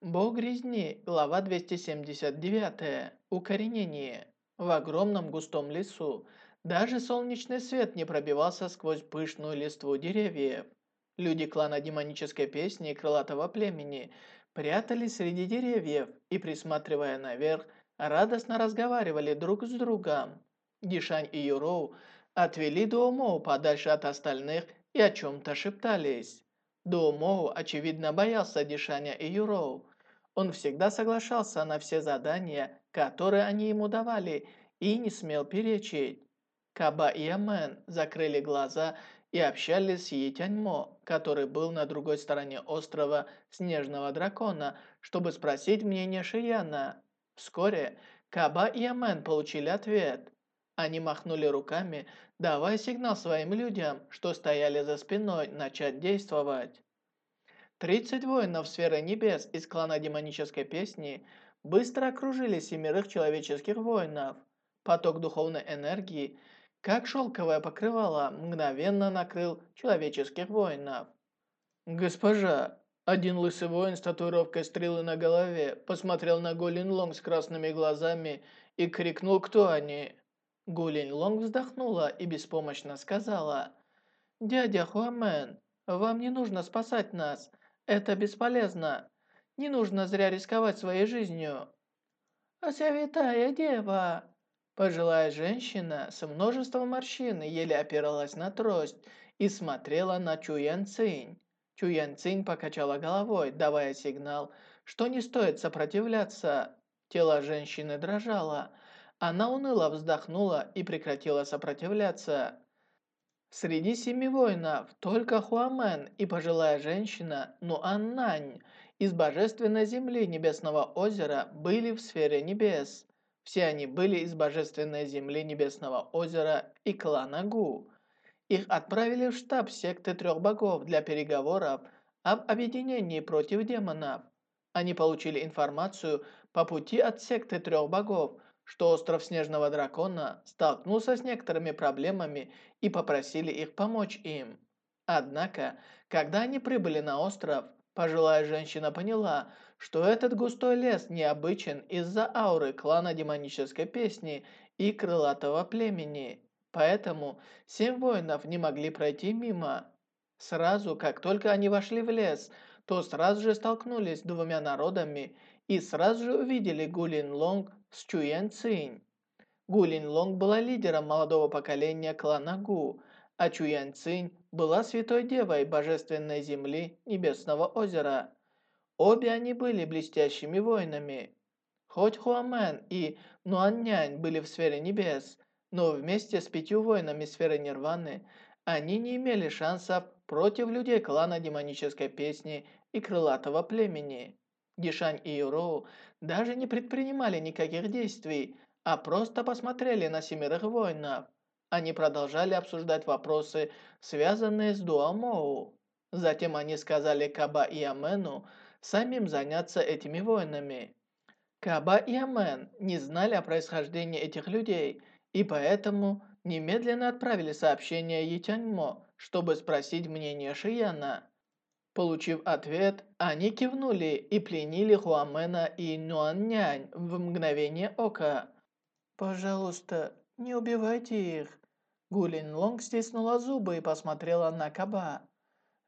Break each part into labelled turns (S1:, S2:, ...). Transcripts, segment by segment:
S1: Бог резни, глава 279. Укоренение. В огромном густом лесу даже солнечный свет не пробивался сквозь пышную листву деревьев. Люди клана демонической песни крылатого племени прятались среди деревьев и, присматривая наверх, радостно разговаривали друг с другом. Дишань и Юроу отвели Дуомоу подальше от остальных и о чем-то шептались. Дуомоу, очевидно, боялся Дишаня и Юроу. Он всегда соглашался на все задания, которые они ему давали, и не смел перечить. Каба и Амен закрыли глаза и общались с Етяньмо, который был на другой стороне острова Снежного Дракона, чтобы спросить мнение Шияна. Вскоре Каба и Амен получили ответ. Они махнули руками, давая сигнал своим людям, что стояли за спиной, начать действовать. Тридцать воинов сферы небес из клана демонической песни быстро окружили семерых человеческих воинов. Поток духовной энергии, как шелковое покрывало, мгновенно накрыл человеческих воинов. «Госпожа!» Один лысый воин с татуировкой стрелы на голове посмотрел на Голин Лонг с красными глазами и крикнул «Кто они?». Гулин Лонг вздохнула и беспомощно сказала, «Дядя Хуамен, вам не нужно спасать нас. Это бесполезно. Не нужно зря рисковать своей жизнью». «Святая дева!» Пожилая женщина с множеством морщин еле опиралась на трость и смотрела на Чуян Цинь. Чуян Цинь покачала головой, давая сигнал, что не стоит сопротивляться. Тело женщины дрожало, она уныло вздохнула и прекратила сопротивляться. Среди семи воинов только Хуамен и пожилая женщина Нуаннань из Божественной Земли Небесного Озера были в сфере небес. Все они были из Божественной Земли Небесного Озера и клана Гу. Их отправили в штаб секты Трех Богов для переговоров об объединении против демонов. Они получили информацию по пути от секты Трех Богов – что остров Снежного Дракона столкнулся с некоторыми проблемами и попросили их помочь им. Однако, когда они прибыли на остров, пожилая женщина поняла, что этот густой лес необычен из-за ауры клана демонической песни и крылатого племени. Поэтому семь воинов не могли пройти мимо. Сразу, как только они вошли в лес, то сразу же столкнулись с двумя народами и сразу же увидели Гулин Лонг с Чуян Цинь. Гулин Лонг была лидером молодого поколения клана Гу, а Чуян Цинь была святой девой божественной земли Небесного озера. Обе они были блестящими воинами. Хоть Хуамен и Нуаннянь были в сфере небес, но вместе с пятью воинами сферы Нирваны они не имели шансов против людей клана демонической песни и крылатого племени. Дишань и Юроу даже не предпринимали никаких действий, а просто посмотрели на семерых воинов. Они продолжали обсуждать вопросы, связанные с Дуамоу. Затем они сказали Каба и Амену самим заняться этими воинами. Каба и Амен не знали о происхождении этих людей, и поэтому немедленно отправили сообщение Етяньмо, чтобы спросить мнение Шияна. Получив ответ, они кивнули и пленили Хуамена и Нуаннянь в мгновение ока. «Пожалуйста, не убивайте их». Гулин Лонг стиснула зубы и посмотрела на Каба.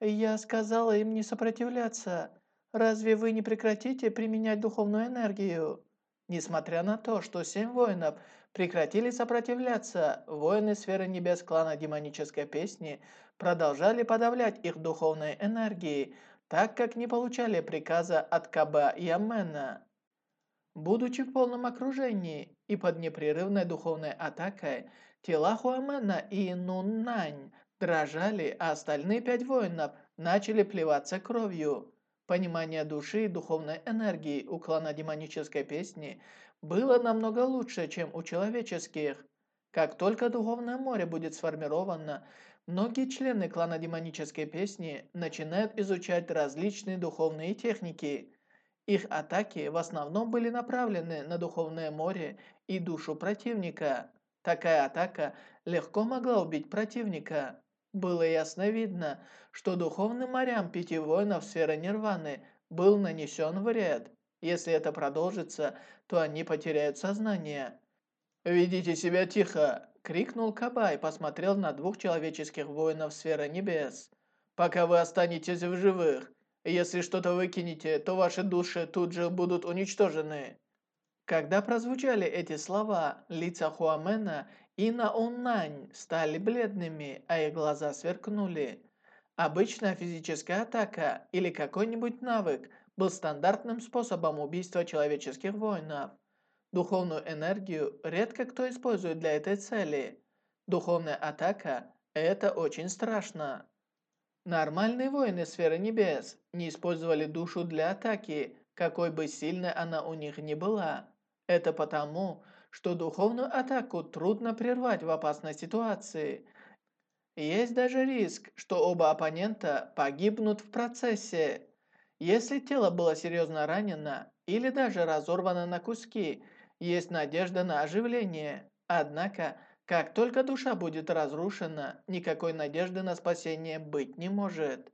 S1: «Я сказала им не сопротивляться. Разве вы не прекратите применять духовную энергию?» Несмотря на то, что семь воинов прекратили сопротивляться, воины сферы небес клана демонической песни продолжали подавлять их духовной энергией, так как не получали приказа от Каба и. Будучи в полном окружении и под непрерывной духовной атакой, тела Хуамена и Нуннань дрожали, а остальные пять воинов начали плеваться кровью. Понимание души и духовной энергии у клана демонической песни было намного лучше, чем у человеческих. Как только духовное море будет сформировано, Многие члены клана демонической песни начинают изучать различные духовные техники. Их атаки в основном были направлены на духовное море и душу противника. Такая атака легко могла убить противника. Было ясно видно, что духовным морям пяти воинов сферы Нирваны был нанесен вред. Если это продолжится, то они потеряют сознание. «Ведите себя тихо!» – крикнул Кабай, посмотрел на двух человеческих воинов сферы небес. «Пока вы останетесь в живых, если что-то выкинете, то ваши души тут же будут уничтожены». Когда прозвучали эти слова, лица Хуамена и Науннань стали бледными, а их глаза сверкнули. Обычная физическая атака или какой-нибудь навык был стандартным способом убийства человеческих воинов. Духовную энергию редко кто использует для этой цели. Духовная атака – это очень страшно. Нормальные воины сферы небес не использовали душу для атаки, какой бы сильной она у них ни была. Это потому, что духовную атаку трудно прервать в опасной ситуации. Есть даже риск, что оба оппонента погибнут в процессе. Если тело было серьезно ранено или даже разорвано на куски – есть надежда на оживление. Однако, как только душа будет разрушена, никакой надежды на спасение быть не может.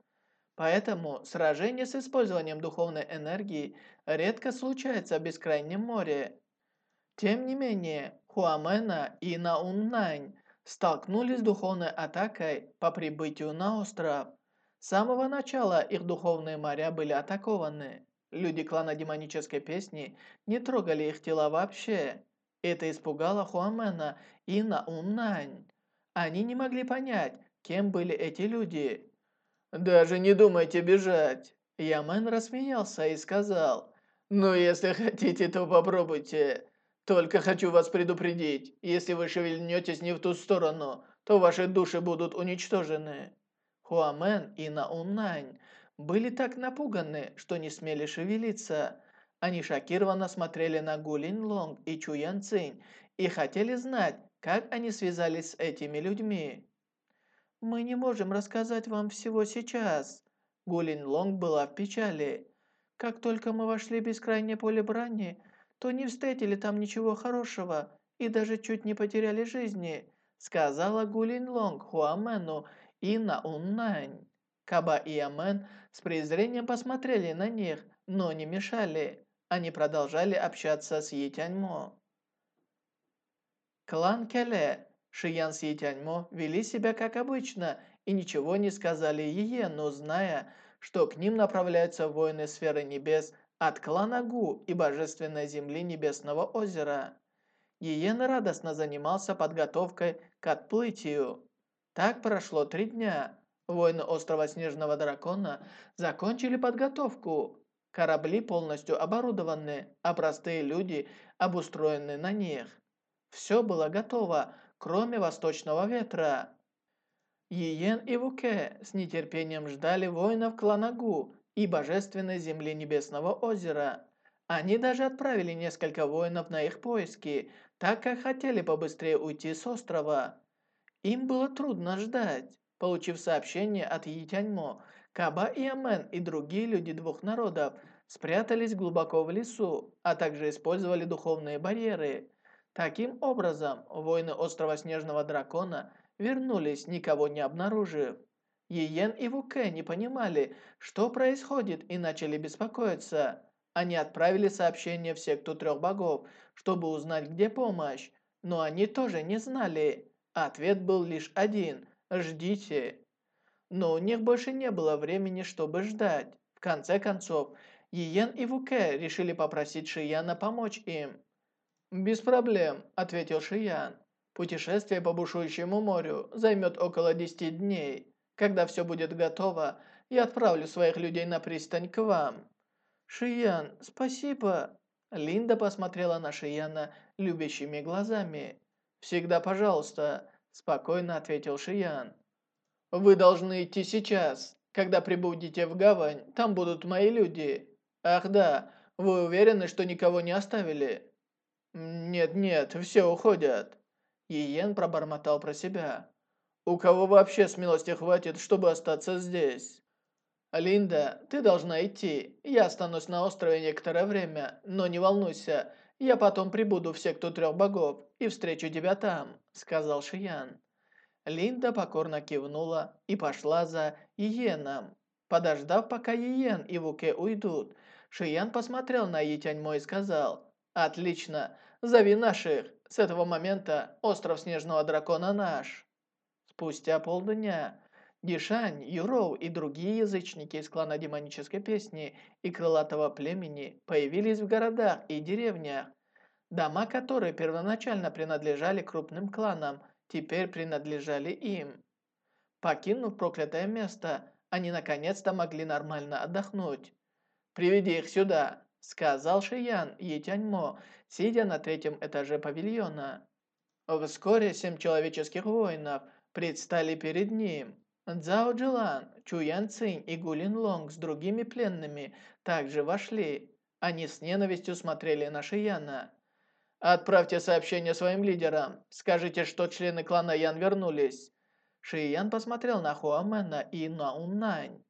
S1: Поэтому сражение с использованием духовной энергии редко случается в Бескрайнем море. Тем не менее, Хуамена и Науннань столкнулись с духовной атакой по прибытию на остров. С самого начала их духовные моря были атакованы. Люди клана демонической песни не трогали их тела вообще. Это испугало Хуамена и Науннань. Они не могли понять, кем были эти люди. «Даже не думайте бежать!» Ямен рассмеялся и сказал, «Ну, если хотите, то попробуйте. Только хочу вас предупредить, если вы шевельнетесь не в ту сторону, то ваши души будут уничтожены». Хуамен и Науннань были так напуганы, что не смели шевелиться. Они шокированно смотрели на Гулин Лонг и Чу Ян Цинь и хотели знать, как они связались с этими людьми. «Мы не можем рассказать вам всего сейчас». Гулин Лонг была в печали. «Как только мы вошли в бескрайнее поле брани, то не встретили там ничего хорошего и даже чуть не потеряли жизни», сказала Гулин Лонг Хуамену и Науннань. Каба и Амен с презрением посмотрели на них, но не мешали. Они продолжали общаться с Етяньмо. Клан Келе, Шиян с Етяньмо вели себя как обычно и ничего не сказали Ие, но зная, что к ним направляются воины сферы небес от клана Гу и божественной земли Небесного озера. Иен радостно занимался подготовкой к отплытию. Так прошло три дня. Воины острова Снежного Дракона закончили подготовку. Корабли полностью оборудованы, а простые люди обустроены на них. Все было готово, кроме восточного ветра. Иен и Вуке с нетерпением ждали воинов клана Гу и божественной земли Небесного озера. Они даже отправили несколько воинов на их поиски, так как хотели побыстрее уйти с острова. Им было трудно ждать. Получив сообщение от Етяньмо, Каба и Амен и другие люди двух народов спрятались глубоко в лесу, а также использовали духовные барьеры. Таким образом, воины острова Снежного Дракона вернулись, никого не обнаружив. Иен и Вуке не понимали, что происходит, и начали беспокоиться. Они отправили сообщение в секту трех богов, чтобы узнать, где помощь, но они тоже не знали. Ответ был лишь один – Ждите. Но у них больше не было времени, чтобы ждать. В конце концов, Иен и Вуке решили попросить Шияна помочь им. «Без проблем», – ответил Шиян. «Путешествие по бушующему морю займет около 10 дней. Когда все будет готово, я отправлю своих людей на пристань к вам». «Шиян, спасибо!» Линда посмотрела на Шияна любящими глазами. «Всегда пожалуйста. Спокойно ответил Шиян. Вы должны идти сейчас. Когда прибудете в гавань, там будут мои люди. Ах да, вы уверены, что никого не оставили? Нет-нет, все уходят. Иен пробормотал про себя. У кого вообще смелости хватит, чтобы остаться здесь? Линда, ты должна идти. Я останусь на острове некоторое время, но не волнуйся, «Я потом прибуду в секту трех богов и встречу тебя там», — сказал Шиян. Линда покорно кивнула и пошла за Иеном. Подождав, пока Иен и Вуке уйдут, Шиян посмотрел на Етяньмо и сказал, «Отлично, зови наших. С этого момента остров Снежного Дракона наш». Спустя полдня Дишань, Юроу и другие язычники из клана Демонической Песни и Крылатого Племени появились в городах и деревнях. Дома, которые первоначально принадлежали крупным кланам, теперь принадлежали им. Покинув проклятое место, они наконец-то могли нормально отдохнуть. «Приведи их сюда», — сказал Шиян Етяньмо, сидя на третьем этаже павильона. Вскоре семь человеческих воинов предстали перед ним. Цзао Джилан, Чу Ян Цинь и Гулин Лонг с другими пленными также вошли. Они с ненавистью смотрели на Шияна. «Отправьте сообщение своим лидерам. Скажите, что члены клана Ян вернулись». Шиян посмотрел на Хуамена и на Уннань.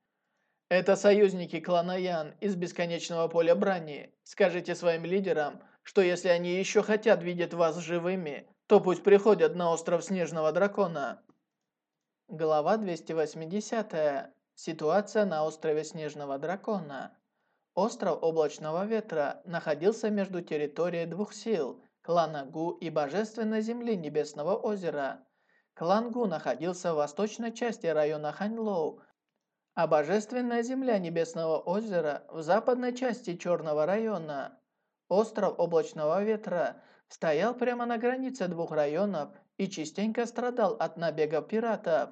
S1: «Это союзники клана Ян из Бесконечного Поля Брани. Скажите своим лидерам, что если они еще хотят видеть вас живыми, то пусть приходят на остров Снежного Дракона». Глава 280. Ситуация на острове Снежного Дракона. Остров Облачного Ветра находился между территорией двух сил – клана Гу и Божественной Земли Небесного Озера. Клан Гу находился в восточной части района Ханьлоу, а Божественная Земля Небесного Озера в западной части Черного района. Остров Облачного Ветра стоял прямо на границе двух районов и частенько страдал от набегов пиратов.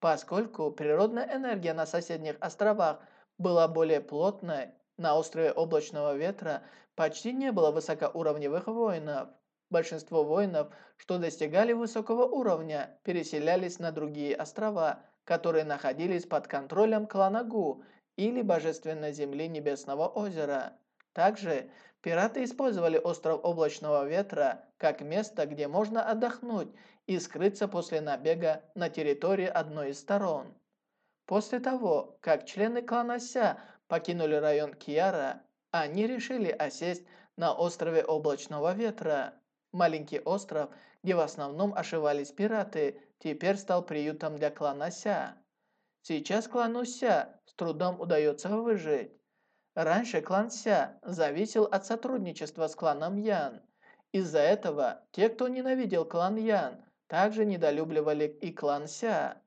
S1: Поскольку природная энергия на соседних островах была более плотной, на острове Облачного Ветра почти не было высокоуровневых воинов. Большинство воинов, что достигали высокого уровня, переселялись на другие острова, которые находились под контролем клана Гу или Божественной Земли Небесного Озера. Также пираты использовали остров Облачного Ветра как место, где можно отдохнуть и скрыться после набега на территории одной из сторон. После того, как члены клана Ся покинули район Киара, они решили осесть на острове Облачного Ветра. Маленький остров, где в основном ошивались пираты, теперь стал приютом для клана Ся. Сейчас клану Ся с трудом удается выжить. Раньше клан Ся зависел от сотрудничества с кланом Ян. Из-за этого те, кто ненавидел клан Ян, также недолюбливали и клан Ся.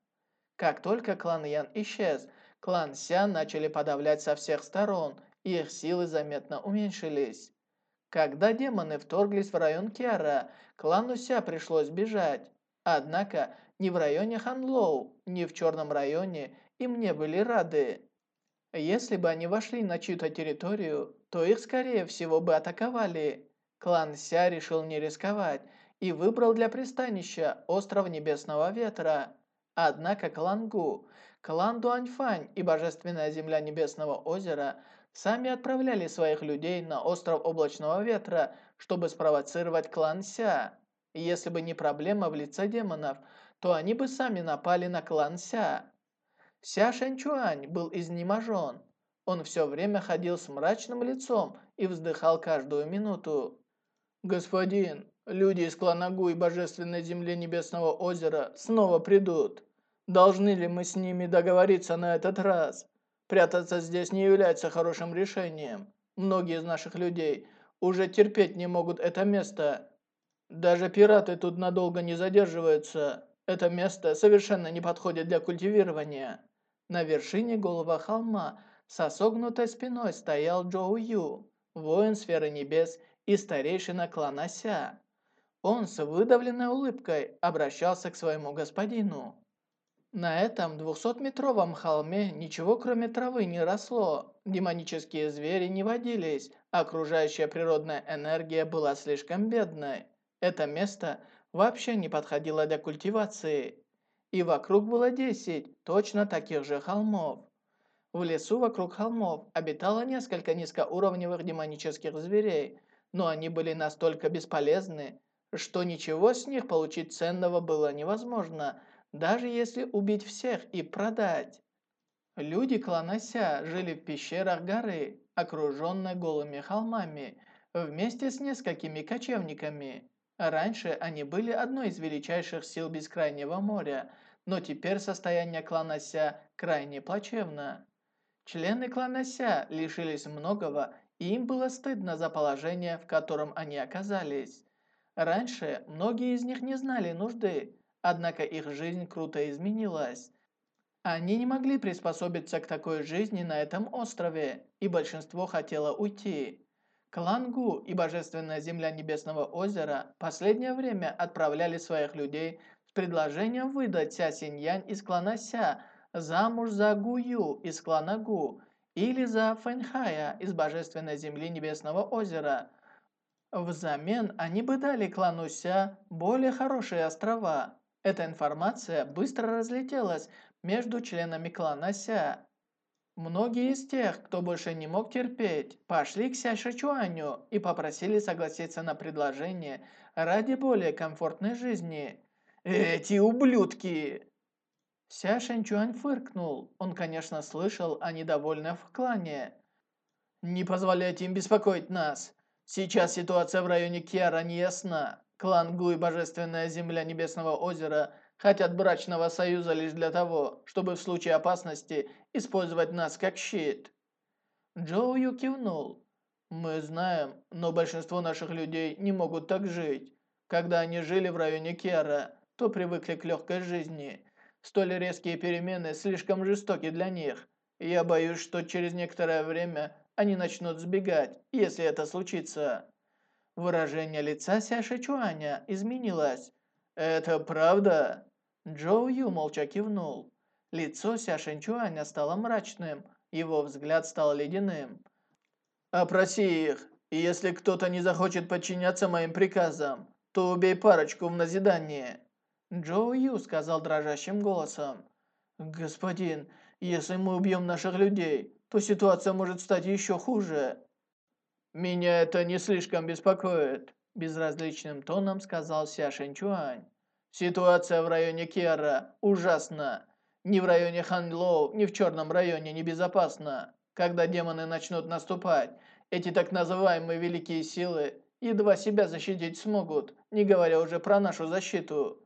S1: Как только клан Ян исчез, клан Ся начали подавлять со всех сторон, и их силы заметно уменьшились. Когда демоны вторглись в район Киара, клану Ся пришлось бежать. Однако ни в районе Ханлоу, ни в Черном районе им не были рады. Если бы они вошли на чью-то территорию, то их, скорее всего, бы атаковали. Клан Ся решил не рисковать и выбрал для пристанища остров Небесного Ветра. Однако клан Гу, клан Дуаньфань и Божественная Земля Небесного Озера – сами отправляли своих людей на остров Облачного Ветра, чтобы спровоцировать клан Ся. И если бы не проблема в лице демонов, то они бы сами напали на клан Ся. Ся Шэньчуань был изнеможен. Он все время ходил с мрачным лицом и вздыхал каждую минуту. «Господин, люди из клана Гу и Божественной Земли Небесного Озера снова придут. Должны ли мы с ними договориться на этот раз?» Прятаться здесь не является хорошим решением. Многие из наших людей уже терпеть не могут это место. Даже пираты тут надолго не задерживаются. Это место совершенно не подходит для культивирования. На вершине голого холма со согнутой спиной стоял Джоу Ю, воин сферы небес и старейшина клана Ся. Он с выдавленной улыбкой обращался к своему господину. На этом двухсотметровом холме ничего кроме травы не росло, демонические звери не водились, окружающая природная энергия была слишком бедной. Это место вообще не подходило для культивации. И вокруг было 10 точно таких же холмов. В лесу вокруг холмов обитало несколько низкоуровневых демонических зверей, но они были настолько бесполезны, что ничего с них получить ценного было невозможно – даже если убить всех и продать. Люди клана Ся жили в пещерах горы, окруженной голыми холмами, вместе с несколькими кочевниками. Раньше они были одной из величайших сил Бескрайнего моря, но теперь состояние клана Ся крайне плачевно. Члены клана Ся лишились многого, и им было стыдно за положение, в котором они оказались. Раньше многие из них не знали нужды, однако их жизнь круто изменилась. Они не могли приспособиться к такой жизни на этом острове, и большинство хотело уйти. Клан Гу и Божественная Земля Небесного Озера последнее время отправляли своих людей с предложением выдать Ся Синьянь из клана Ся замуж за Гую из клана Гу или за Фэнхая из Божественной Земли Небесного Озера. Взамен они бы дали клану Ся более хорошие острова. Эта информация быстро разлетелась между членами клана Ся. Многие из тех, кто больше не мог терпеть, пошли к Ся Шичуаню и попросили согласиться на предложение ради более комфортной жизни. «Эти ублюдки!» Ся Шэньчуань фыркнул. Он, конечно, слышал о недовольных в клане. «Не позволяйте им беспокоить нас. Сейчас ситуация в районе Кьяра не ясна. Клан Гу и Божественная Земля Небесного Озера хотят брачного союза лишь для того, чтобы в случае опасности использовать нас как щит». Джоу Ю кивнул. «Мы знаем, но большинство наших людей не могут так жить. Когда они жили в районе Кьяра, то привыкли к легкой жизни». Столь резкие перемены слишком жестоки для них. Я боюсь, что через некоторое время они начнут сбегать, если это случится». Выражение лица Ся Шичуаня изменилось. «Это правда?» Джоу Ю молча кивнул. Лицо Ся Шичуаня стало мрачным, его взгляд стал ледяным. «Опроси их, и если кто-то не захочет подчиняться моим приказам, то убей парочку в назидание». Джоу Ю сказал дрожащим голосом. «Господин, если мы убьем наших людей, то ситуация может стать еще хуже». «Меня это не слишком беспокоит», – безразличным тоном сказал Ся Шэньчуань. «Ситуация в районе Кера ужасна. Ни в районе Ханлоу, ни в Черном районе небезопасно. Когда демоны начнут наступать, эти так называемые великие силы едва себя защитить смогут, не говоря уже про нашу защиту.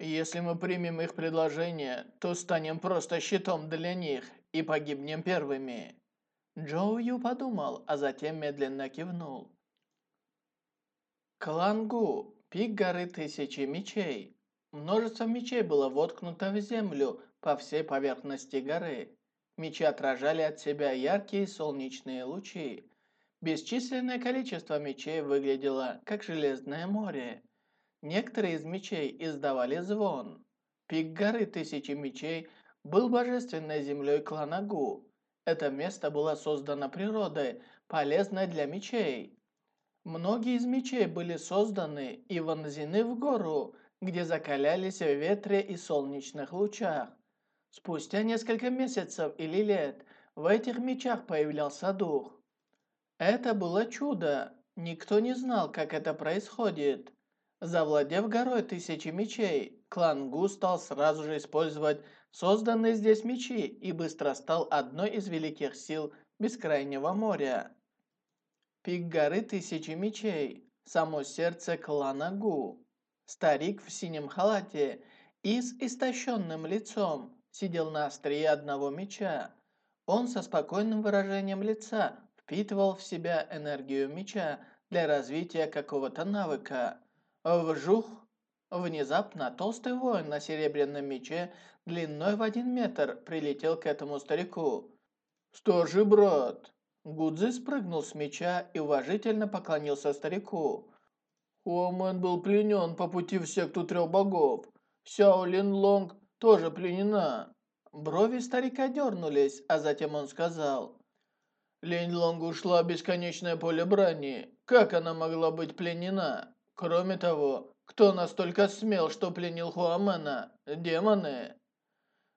S1: Если мы примем их предложение, то станем просто щитом для них и погибнем первыми». Джоу Ю подумал, а затем медленно кивнул. Клангу, пик горы Тысячи Мечей. Множество мечей было воткнуто в землю по всей поверхности горы. Мечи отражали от себя яркие солнечные лучи. Бесчисленное количество мечей выглядело, как железное море. Некоторые из мечей издавали звон. Пик горы Тысячи Мечей был божественной землей клана Гу. Это место было создано природой, полезной для мечей. Многие из мечей были созданы и вонзены в гору, где закалялись в ветре и солнечных лучах. Спустя несколько месяцев или лет в этих мечах появлялся дух. Это было чудо. Никто не знал, как это происходит. Завладев горой тысячи мечей, клан Гу стал сразу же использовать созданные здесь мечи и быстро стал одной из великих сил Бескрайнего моря. Пик горы тысячи мечей, само сердце клана Гу. Старик в синем халате и с истощенным лицом сидел на острие одного меча. Он со спокойным выражением лица впитывал в себя энергию меча для развития какого-то навыка. Вжух! Внезапно толстый воин на серебряном мече длиной в один метр прилетел к этому старику. «Что же, брат?» Гудзи спрыгнул с меча и уважительно поклонился старику. Хуамен был пленен по пути в секту трех богов. Сяо Лин Лонг тоже пленена. Брови старика дернулись, а затем он сказал. Линь Лонг ушла в бесконечное поле брани. Как она могла быть пленена? Кроме того, кто настолько смел, что пленил Хуамена? Демоны?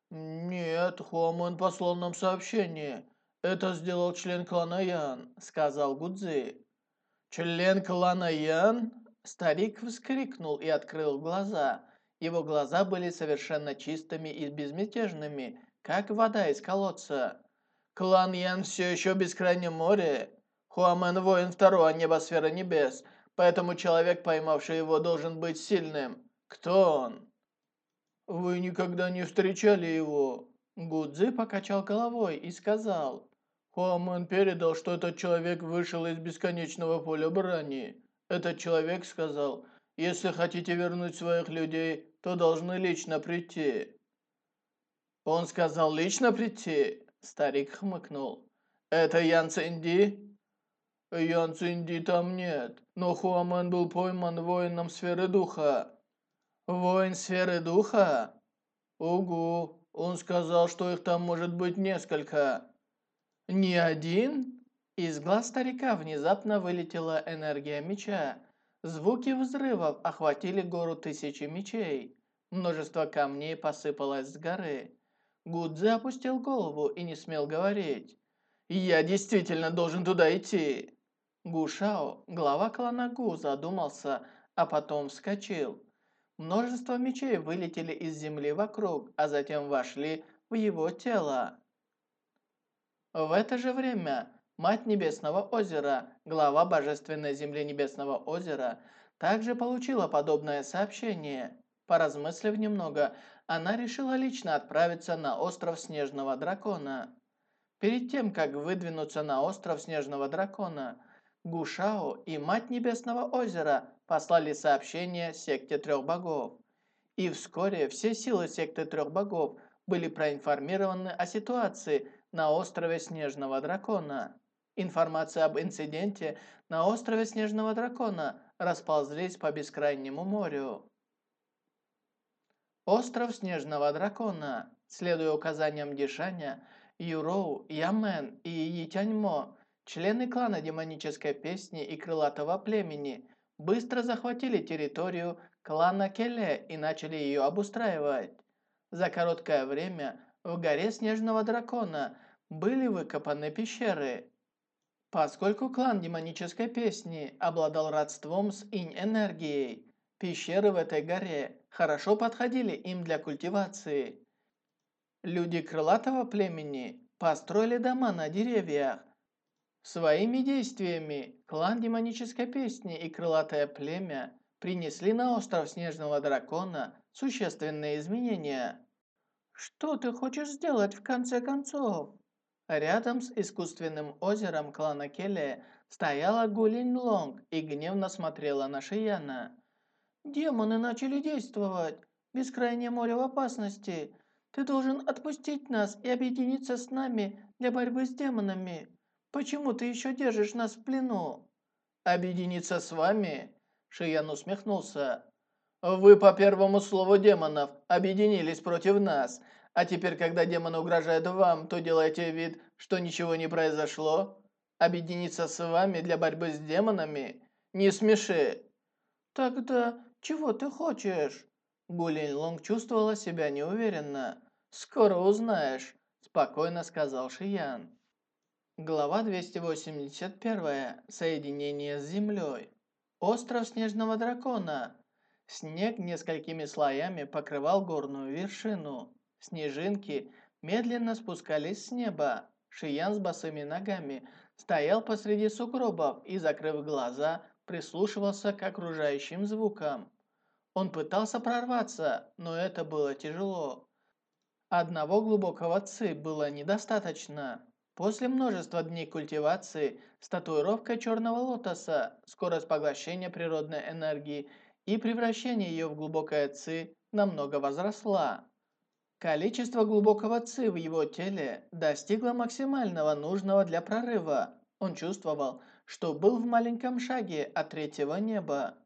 S1: Нет, Хуамен послал нам сообщение. Это сделал член клана Ян, сказал Гудзи. Член клана Ян? Старик вскрикнул и открыл глаза. Его глаза были совершенно чистыми и безмятежными, как вода из колодца. Клан Ян все еще в бескрайнем море. Хуамен воин второго небосферы небес – Поэтому человек, поймавший его, должен быть сильным. Кто он? Вы никогда не встречали его. Гудзи покачал головой и сказал, «Хуамэн передал, что этот человек вышел из бесконечного поля брани. Этот человек сказал, если хотите вернуть своих людей, то должны лично прийти». «Он сказал лично прийти?» Старик хмыкнул. «Это Ян Цинди?» «Ян Цинди там нет, но Хуамен был пойман воином сферы духа». «Воин сферы духа?» «Угу, он сказал, что их там может быть несколько». «Не один?» Из глаз старика внезапно вылетела энергия меча. Звуки взрывов охватили гору тысячи мечей. Множество камней посыпалось с горы. Гудзи опустил голову и не смел говорить. «Я действительно должен туда идти!» Гушао, глава клана Гу, задумался, а потом вскочил. Множество мечей вылетели из земли вокруг, а затем вошли в его тело. В это же время Мать Небесного озера, глава Божественной Земли Небесного озера, также получила подобное сообщение. Поразмыслив немного, она решила лично отправиться на остров Снежного Дракона. Перед тем, как выдвинуться на остров Снежного Дракона, Гушао и Мать Небесного озера послали сообщение секте Трех Богов. И вскоре все силы секты Трех Богов были проинформированы о ситуации на острове Снежного Дракона. Информация об инциденте на острове Снежного Дракона расползлись по бескрайнему морю. Остров Снежного Дракона. Следуя указаниям Дишаня, Юроу, Ямен и Йитяньмо, члены клана Демонической Песни и Крылатого Племени, быстро захватили территорию клана Келе и начали ее обустраивать. За короткое время в горе Снежного Дракона были выкопаны пещеры. Поскольку клан Демонической Песни обладал родством с инь-энергией, Пещеры в этой горе хорошо подходили им для культивации. Люди крылатого племени построили дома на деревьях. Своими действиями клан демонической песни и крылатое племя принесли на остров Снежного Дракона существенные изменения. Что ты хочешь сделать в конце концов? Рядом с искусственным озером клана Келе стояла Гулин Лонг и гневно смотрела на Шияна. Демоны начали действовать. Бескрайнее море в опасности. Ты должен отпустить нас и объединиться с нами для борьбы с демонами. Почему ты еще держишь нас в плену?» «Объединиться с вами?» Шиян усмехнулся. «Вы по первому слову демонов объединились против нас, а теперь, когда демоны угрожают вам, то делаете вид, что ничего не произошло? Объединиться с вами для борьбы с демонами? Не смеши!» «Тогда чего ты хочешь?» Гулин Лонг чувствовала себя неуверенно. «Скоро узнаешь», – спокойно сказал Шиян. Глава 281. Соединение с землей. Остров Снежного Дракона. Снег несколькими слоями покрывал горную вершину. Снежинки медленно спускались с неба. Шиян с босыми ногами стоял посреди сугробов и, закрыв глаза, прислушивался к окружающим звукам. Он пытался прорваться, но это было тяжело. Одного глубокого ци было недостаточно. После множества дней культивации с татуировкой черного лотоса, скорость поглощения природной энергии и превращение ее в глубокое ци намного возросла. Количество глубокого ци в его теле достигло максимального нужного для прорыва. Он чувствовал, что был в маленьком шаге от третьего неба.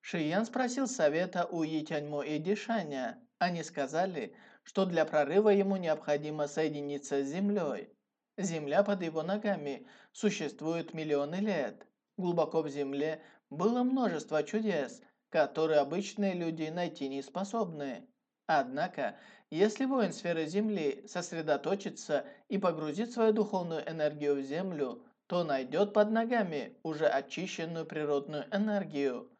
S1: Шиян спросил совета у Етяньмо и Дишаня. Они сказали, что для прорыва ему необходимо соединиться с землей. Земля под его ногами существует миллионы лет. Глубоко в земле было множество чудес, которые обычные люди найти не способны. Однако, если воин сферы Земли сосредоточится и погрузит свою духовную энергию в Землю, то найдет под ногами уже очищенную природную энергию.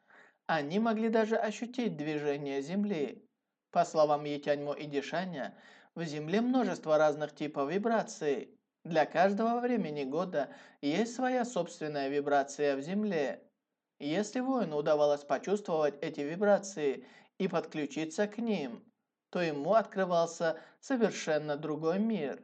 S1: Они могли даже ощутить движение Земли. По словам Етяньмо и Дишаня, в Земле множество разных типов вибраций. Для каждого времени года есть своя собственная вибрация в Земле. Если воину удавалось почувствовать эти вибрации и подключиться к ним, то ему открывался совершенно другой мир.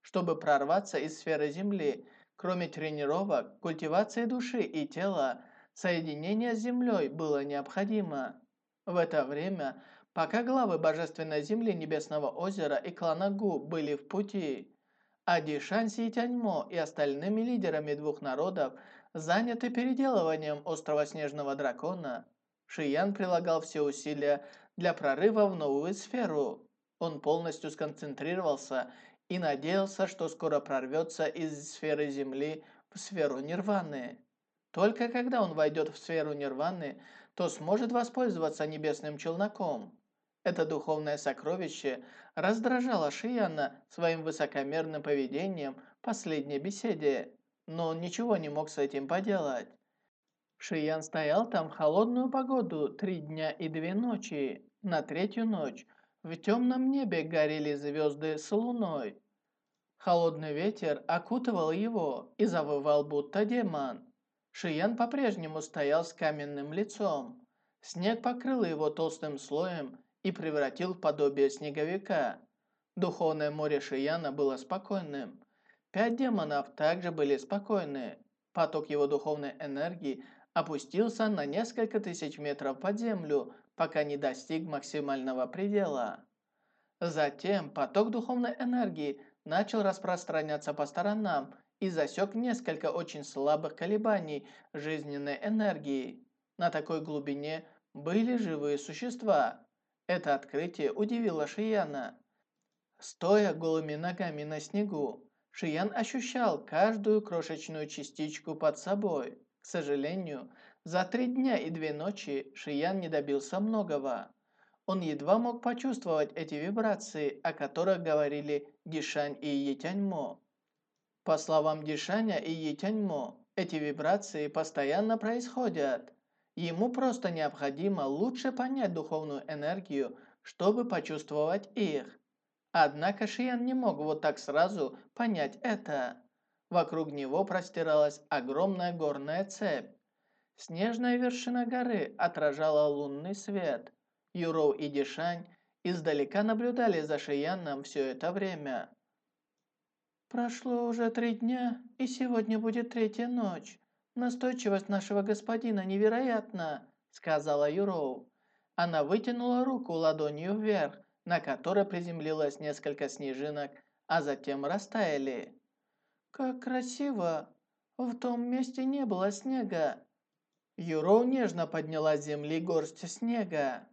S1: Чтобы прорваться из сферы Земли, кроме тренировок, культивации души и тела, соединение с Землей было необходимо. В это время, пока главы Божественной Земли Небесного озера и клана Гу были в пути, а Дишань Си Тяньмо и остальными лидерами двух народов заняты переделыванием острова Снежного Дракона, Шиян прилагал все усилия для прорыва в новую сферу. Он полностью сконцентрировался и надеялся, что скоро прорвется из сферы Земли в сферу Нирваны. Только когда он войдет в сферу Нирваны, то сможет воспользоваться небесным челноком. Это духовное сокровище раздражало Шияна своим высокомерным поведением в последней беседе, но он ничего не мог с этим поделать. Шиян стоял там в холодную погоду три дня и две ночи. На третью ночь в темном небе горели звезды с луной. Холодный ветер окутывал его и завывал будто демон. Шиян по-прежнему стоял с каменным лицом. Снег покрыл его толстым слоем и превратил в подобие снеговика. Духовное море Шияна было спокойным. Пять демонов также были спокойны. Поток его духовной энергии опустился на несколько тысяч метров под землю, пока не достиг максимального предела. Затем поток духовной энергии начал распространяться по сторонам и засек несколько очень слабых колебаний жизненной энергии. На такой глубине были живые существа. Это открытие удивило Шияна. Стоя голыми ногами на снегу, Шиян ощущал каждую крошечную частичку под собой. К сожалению, за три дня и две ночи Шиян не добился многого. Он едва мог почувствовать эти вибрации, о которых говорили Дишань и Етяньмо. По словам Дишаня и Етяньмо, эти вибрации постоянно происходят. Ему просто необходимо лучше понять духовную энергию, чтобы почувствовать их. Однако Шиян не мог вот так сразу понять это. Вокруг него простиралась огромная горная цепь. Снежная вершина горы отражала лунный свет. Юроу и Дишань издалека наблюдали за Шияном все это время. «Прошло уже три дня, и сегодня будет третья ночь. Настойчивость нашего господина невероятна», — сказала Юроу. Она вытянула руку ладонью вверх, на которой приземлилось несколько снежинок, а затем растаяли. «Как красиво! В том месте не было снега!» Юроу нежно подняла с земли горсть снега.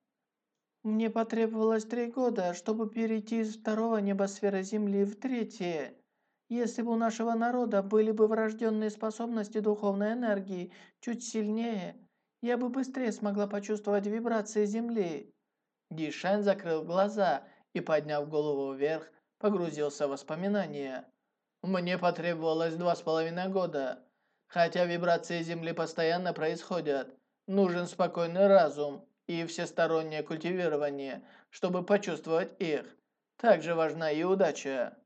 S1: «Мне потребовалось три года, чтобы перейти из второго небосферы Земли в третье. Если бы у нашего народа были бы врожденные способности духовной энергии чуть сильнее, я бы быстрее смогла почувствовать вибрации Земли». Дишань закрыл глаза и, подняв голову вверх, погрузился в воспоминания. «Мне потребовалось два с половиной года. Хотя вибрации Земли постоянно происходят, нужен спокойный разум и всестороннее культивирование, чтобы почувствовать их. Также важна и удача».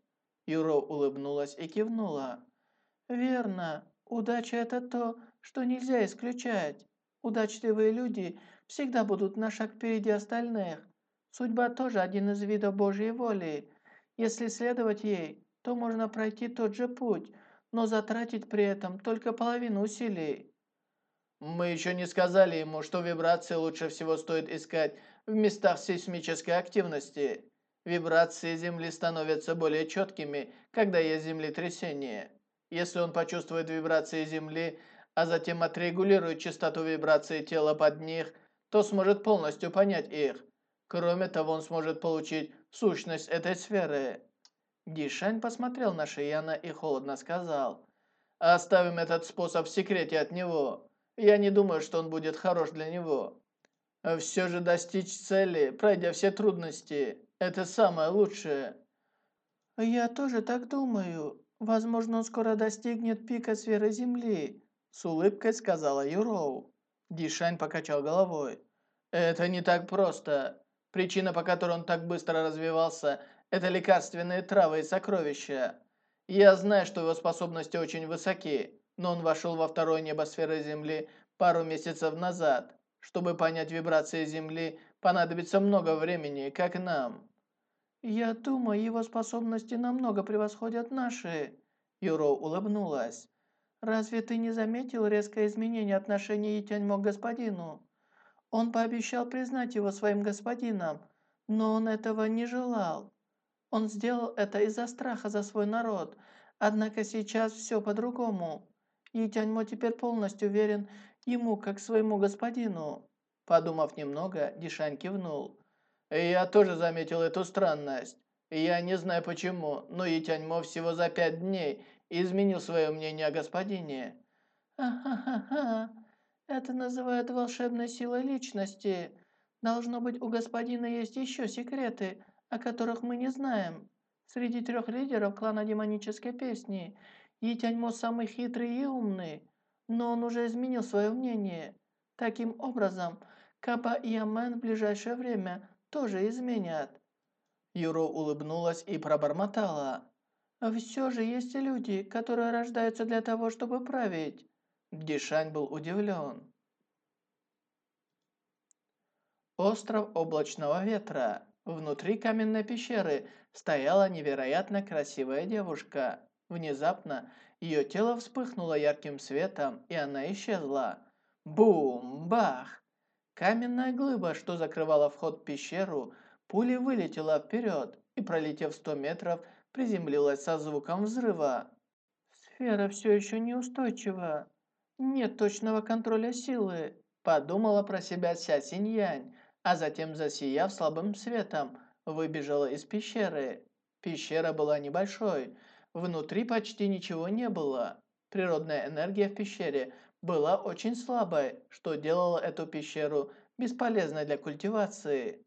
S1: Юро улыбнулась и кивнула. «Верно. Удача – это то, что нельзя исключать. Удачливые люди всегда будут на шаг впереди остальных. Судьба тоже один из видов Божьей воли. Если следовать ей, то можно пройти тот же путь, но затратить при этом только половину усилий». «Мы еще не сказали ему, что вибрации лучше всего стоит искать в местах сейсмической активности. Вибрации Земли становятся более четкими, когда есть землетрясение. Если он почувствует вибрации Земли, а затем отрегулирует частоту вибрации тела под них, то сможет полностью понять их. Кроме того, он сможет получить сущность этой сферы. Дишань посмотрел на Шияна и холодно сказал, «Оставим этот способ в секрете от него. Я не думаю, что он будет хорош для него. Все же достичь цели, пройдя все трудности, это самое лучшее». «Я тоже так думаю. Возможно, он скоро достигнет пика сферы Земли», с улыбкой сказала Юроу. Дишань покачал головой. «Это не так просто. Причина, по которой он так быстро развивался, это лекарственные травы и сокровища. Я знаю, что его способности очень высоки, но он вошел во второе небо сферы Земли пару месяцев назад. Чтобы понять вибрации Земли, понадобится много времени, как нам». «Я думаю, его способности намного превосходят наши». Юро улыбнулась. «Разве ты не заметил резкое изменение отношений Итяньмо к господину? Он пообещал признать его своим господином, но он этого не желал. Он сделал это из-за страха за свой народ, однако сейчас все по-другому. Итяньмо теперь полностью верен ему как своему господину». Подумав немного, Дишань кивнул. «Я тоже заметил эту странность. Я не знаю почему, но Итяньмо всего за пять дней изменил свое мнение о господине». «Ха-ха-ха! Это называют волшебной силой личности. Должно быть, у господина есть еще секреты, о которых мы не знаем. Среди трех лидеров клана демонической песни Итяньмо самый хитрый и умный, но он уже изменил свое мнение. Таким образом, Капа и Амен в ближайшее время тоже изменят». Юро улыбнулась и пробормотала. «Все же есть люди, которые рождаются для того, чтобы править». Дишань был удивлен. Остров облачного ветра. Внутри каменной пещеры стояла невероятно красивая девушка. Внезапно ее тело вспыхнуло ярким светом, и она исчезла. Бум! Каменная глыба, что закрывала вход в пещеру, пулей вылетела вперед и, пролетев 100 метров, приземлилась со звуком взрыва. «Сфера все еще неустойчива. Нет точного контроля силы», подумала про себя Ся Синьянь, а затем, засияв слабым светом, выбежала из пещеры. Пещера была небольшой, внутри почти ничего не было. Природная энергия в пещере была очень слабой, что делало эту пещеру бесполезной для культивации.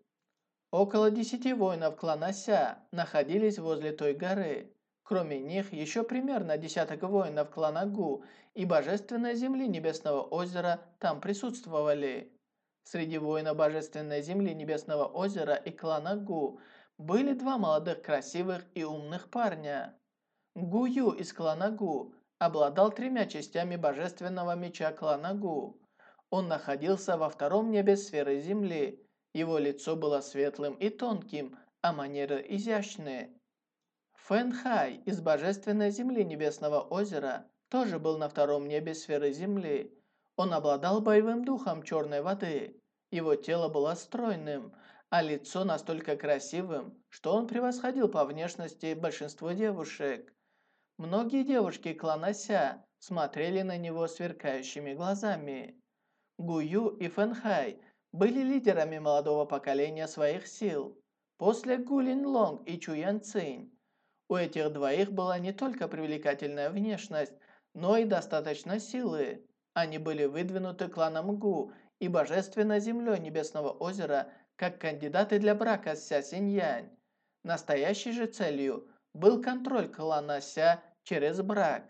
S1: Около десяти воинов клана Ся находились возле той горы. Кроме них, еще примерно десяток воинов клана Гу и Божественной Земли Небесного Озера там присутствовали. Среди воинов Божественной Земли Небесного Озера и клана Гу были два молодых красивых и умных парня. Гу Ю из клана Гу обладал тремя частями божественного меча клана Гу. Он находился во втором небе сферы Земли. Его лицо было светлым и тонким, а манеры изящные. Фэн Хай из божественной земли Небесного озера тоже был на втором небе сферы Земли. Он обладал боевым духом черной воды. Его тело было стройным, а лицо настолько красивым, что он превосходил по внешности большинство девушек. Многие девушки клана Ся смотрели на него сверкающими глазами. Гую и Фэнхай были лидерами молодого поколения своих сил. После Гулин Лонг и Чуян Цинь. У этих двоих была не только привлекательная внешность, но и достаточно силы. Они были выдвинуты кланом Гу и Божественной Землей Небесного озера как кандидаты для брака с Ся Синьянь. Настоящей же целью был контроль клана Ся через брак.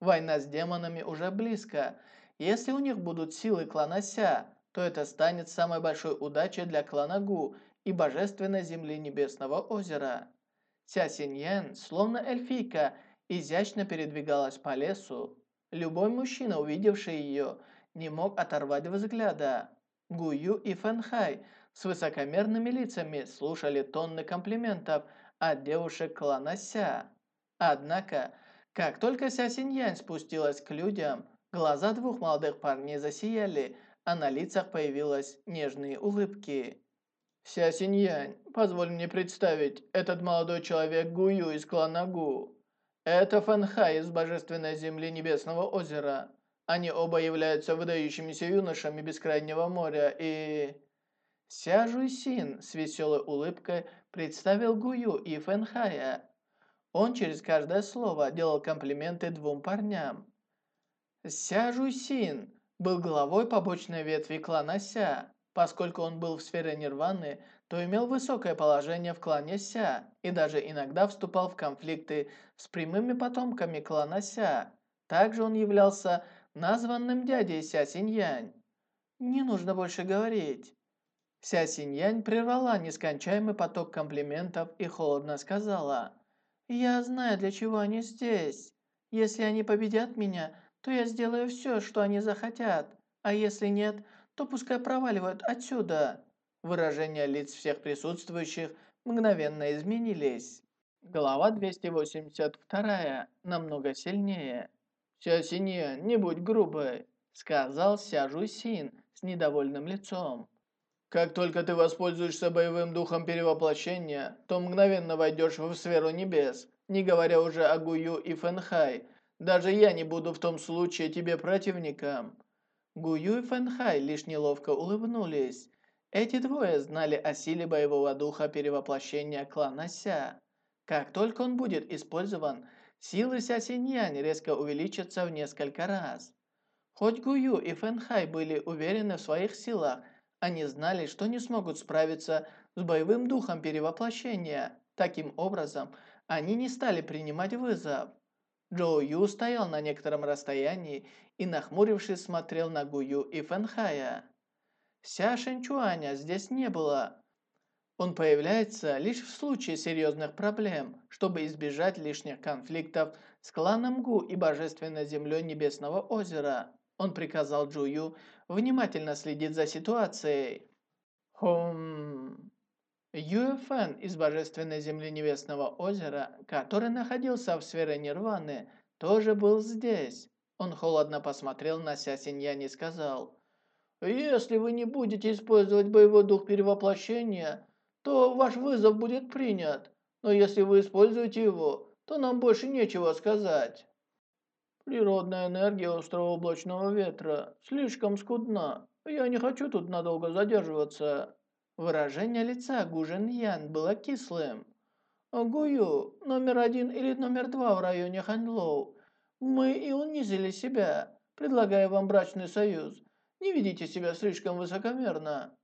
S1: Война с демонами уже близко. Если у них будут силы клана Ся, то это станет самой большой удачей для клана Гу и божественной земли Небесного озера. Ся Синьян, словно эльфийка, изящно передвигалась по лесу. Любой мужчина, увидевший ее, не мог оторвать взгляда. Гую и Фэнхай с высокомерными лицами слушали тонны комплиментов от девушек клана Ся. Однако, как только Ся Синьянь спустилась к людям, глаза двух молодых парней засияли, а на лицах появились нежные улыбки. «Ся Синьянь, позволь мне представить, этот молодой человек Гую из клана Гу. Это Фанхай из Божественной Земли Небесного Озера. Они оба являются выдающимися юношами Бескрайнего моря и...» Ся Жуйсин с веселой улыбкой представил Гую и Фэнхая, он через каждое слово делал комплименты двум парням. Ся Жуйсин был главой побочной ветви клана Ся. Поскольку он был в сфере нирваны, то имел высокое положение в клане Ся и даже иногда вступал в конфликты с прямыми потомками клана Ся. Также он являлся названным дядей Ся Синьянь. Не нужно больше говорить. Ся Синьянь прервала нескончаемый поток комплиментов и холодно сказала – «Я знаю, для чего они здесь. Если они победят меня, то я сделаю все, что они захотят. А если нет, то пускай проваливают отсюда». Выражения лиц всех присутствующих мгновенно изменились. Глава 282. Намного сильнее. «Ся Синья, не будь грубой», — сказал Ся Жуйсин с недовольным лицом. «Как только ты воспользуешься боевым духом перевоплощения, то мгновенно войдешь в сферу небес, не говоря уже о Гую и Фэнхай. Даже я не буду в том случае тебе противником». Гую и Фэнхай лишь неловко улыбнулись. Эти двое знали о силе боевого духа перевоплощения клана Ся. Как только он будет использован, силы Ся Синьянь резко увеличатся в несколько раз. Хоть Гую и Фэнхай были уверены в своих силах, они знали, что не смогут справиться с боевым духом перевоплощения. Таким образом, они не стали принимать вызов. Джоу Ю стоял на некотором расстоянии и, нахмурившись, смотрел на Гую и Фэнхая. Ся Шэньчуаня здесь не было, он появляется лишь в случае серьезных проблем, чтобы избежать лишних конфликтов с кланом Гу и Божественной Землей Небесного Озера. Он приказал Джую внимательно следить за ситуацией. Хм... Юэфэн из Божественной Земли Небесного Озера, который находился в сфере Нирваны, тоже был здесь. Он холодно посмотрел на Ся Синьян и сказал, «Если вы не будете использовать боевой дух перевоплощения, то ваш вызов будет принят. Но если вы используете его, то нам больше нечего сказать. Природная энергия острого облачного ветра слишком скудна. Я не хочу тут надолго задерживаться. Выражение лица Гужен Ян было кислым. Гую, номер один или номер два в районе Ханьлоу. Мы и унизили себя, предлагая вам брачный союз. Не ведите себя слишком высокомерно.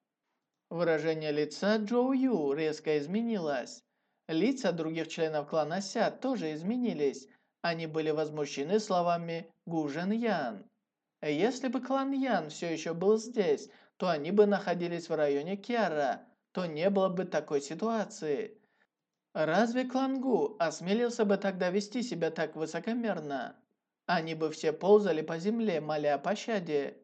S1: Выражение лица Джоу Ю резко изменилось. Лица других членов клана Ся тоже изменились. Они были возмущены словами Гу Жен Ян. Если бы клан Ян все еще был здесь, то они бы находились в районе Киара, то не было бы такой ситуации. Разве клан Гу осмелился бы тогда вести себя так высокомерно? Они бы все ползали по земле, моля о пощаде.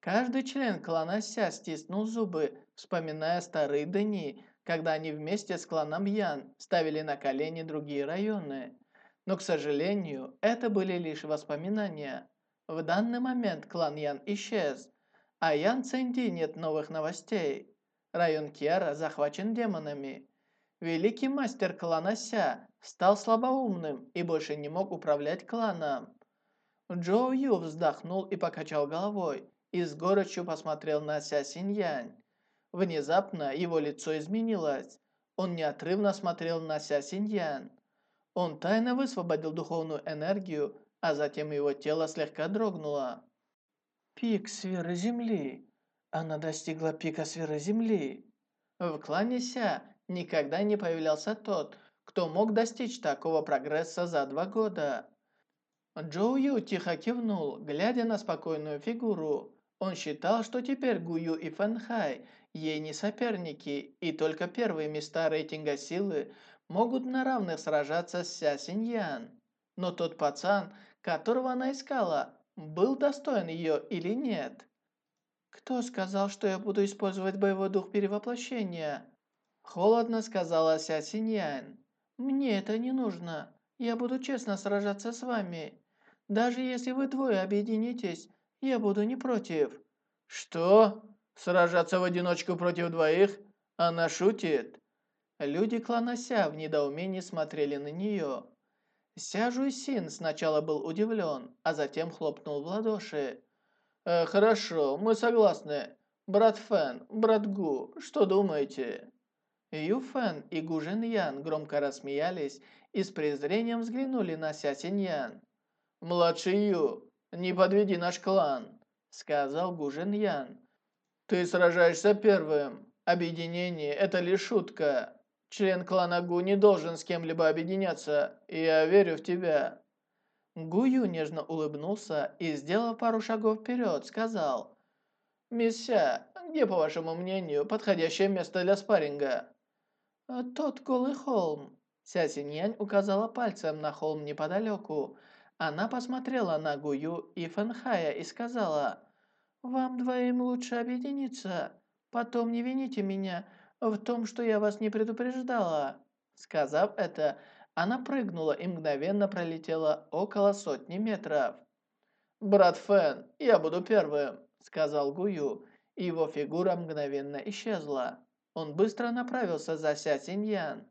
S1: Каждый член клана Ся стиснул зубы, вспоминая старые дни, когда они вместе с кланом Ян ставили на колени другие районы. Но, к сожалению, это были лишь воспоминания. В данный момент клан Ян исчез, а Ян Цэнди нет новых новостей. Район Киара захвачен демонами. Великий мастер клана Ся стал слабоумным и больше не мог управлять кланом. Джоу Ю вздохнул и покачал головой, и с горечью посмотрел на Ся Синьянь. Внезапно его лицо изменилось. Он неотрывно смотрел на Ся Синьян. Он тайно высвободил духовную энергию, а затем его тело слегка дрогнуло. Пик сферы Земли. Она достигла пика сферы Земли. В клане Ся никогда не появлялся тот, кто мог достичь такого прогресса за два года. Джоу Ю тихо кивнул, глядя на спокойную фигуру. Он считал, что теперь Гую и Фэнхай ей не соперники, и только первые места рейтинга силы могут на равных сражаться с Ся Синьян. Но тот пацан, которого она искала, был достоин ее или нет? «Кто сказал, что я буду использовать боевой дух перевоплощения?» Холодно сказала Ся Синьян. «Мне это не нужно. Я буду честно сражаться с вами. Даже если вы двое объединитесь, я буду не против». «Что? Сражаться в одиночку против двоих? Она шутит?» Люди клана Ся в недоумении смотрели на нее. Ся Жуйсин сначала был удивлен, а затем хлопнул в ладоши. «Э, «Хорошо, мы согласны. Брат Фэн, брат Гу, что думаете?» Ю Фэн и Гу Жен Ян громко рассмеялись и с презрением взглянули на Ся Синь Ян. «Младший Ю, «Не подведи наш клан», — сказал Гужин Ян. «Ты сражаешься первым. Объединение — это лишь шутка. Член клана Гу не должен с кем-либо объединяться. Я верю в тебя». Гую нежно улыбнулся и, сделав пару шагов вперед, сказал. «Мисся, где, по вашему мнению, подходящее место для спарринга?» «Тот голый холм». Ся Синьянь указала пальцем на холм неподалеку, она посмотрела на Гую и Фэнхая и сказала, «Вам двоим лучше объединиться. Потом не вините меня в том, что я вас не предупреждала». Сказав это, она прыгнула и мгновенно пролетела около сотни метров. «Брат Фэн, я буду первым», — сказал Гую, и его фигура мгновенно исчезла. Он быстро направился за Ся Синьян.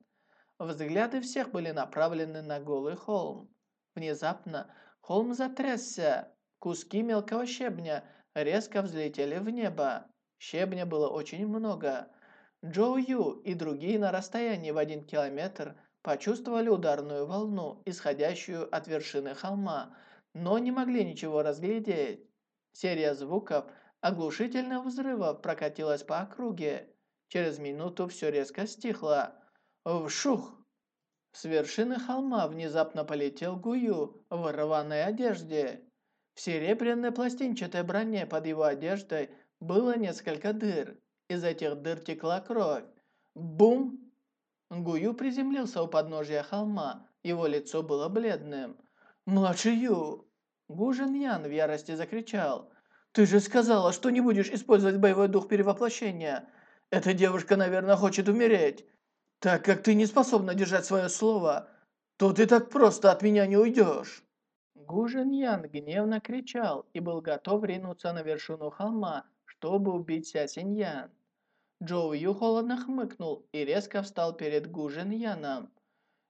S1: Взгляды всех были направлены на голый холм. Внезапно холм затрясся. Куски мелкого щебня резко взлетели в небо. Щебня было очень много. Джоу Ю и другие на расстоянии в один километр почувствовали ударную волну, исходящую от вершины холма, но не могли ничего разглядеть. Серия звуков оглушительных взрывов прокатилась по округе. Через минуту все резко стихло. Вшух! С вершины холма внезапно полетел Гую в рваной одежде. В серебряной пластинчатой броне под его одеждой было несколько дыр. Из этих дыр текла кровь. Бум! Гую приземлился у подножия холма. Его лицо было бледным. «Младший Ю!» Гу Ян в ярости закричал. «Ты же сказала, что не будешь использовать боевой дух перевоплощения. Эта девушка, наверное, хочет умереть. Так как ты не способна держать свое слово, то ты так просто от меня не уйдешь». Гужин Ян гневно кричал и был готов ринуться на вершину холма, чтобы убить Ся Синьян. Джоу Ю холодно хмыкнул и резко встал перед Гужин Яном.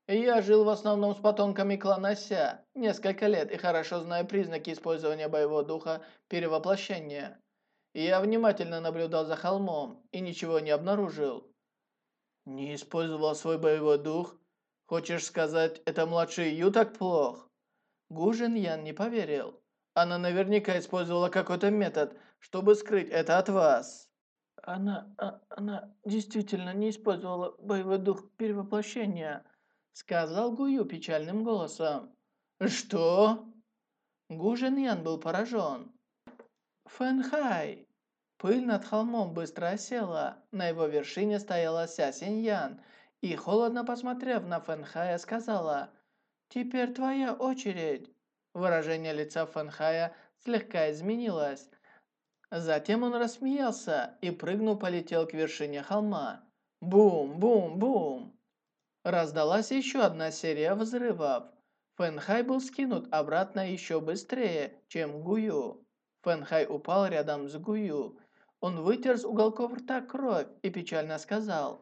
S1: «Я жил в основном с потомками клана Ся несколько лет и хорошо знаю признаки использования боевого духа перевоплощения. Я внимательно наблюдал за холмом и ничего не обнаружил. «Не использовал свой боевой дух? Хочешь сказать, это младший Ю так плох?» Гужин Ян не поверил. Она наверняка использовала какой-то метод, чтобы скрыть это от вас. Она, а, она действительно не использовала боевой дух перевоплощения, сказал Гую печальным голосом. Что? Гужин Ян был поражен. Фэнхай, Пыль над холмом быстро осела. На его вершине стояла Ся Синьян и, холодно посмотрев на Фэнхая, сказала «Теперь твоя очередь». Выражение лица Фэнхая слегка изменилось. Затем он рассмеялся и, прыгнув, полетел к вершине холма. Бум-бум-бум! Раздалась еще одна серия взрывов. Фэнхай был скинут обратно еще быстрее, чем Гую. Фэнхай упал рядом с Гую. Он вытер с уголков рта кровь и печально сказал,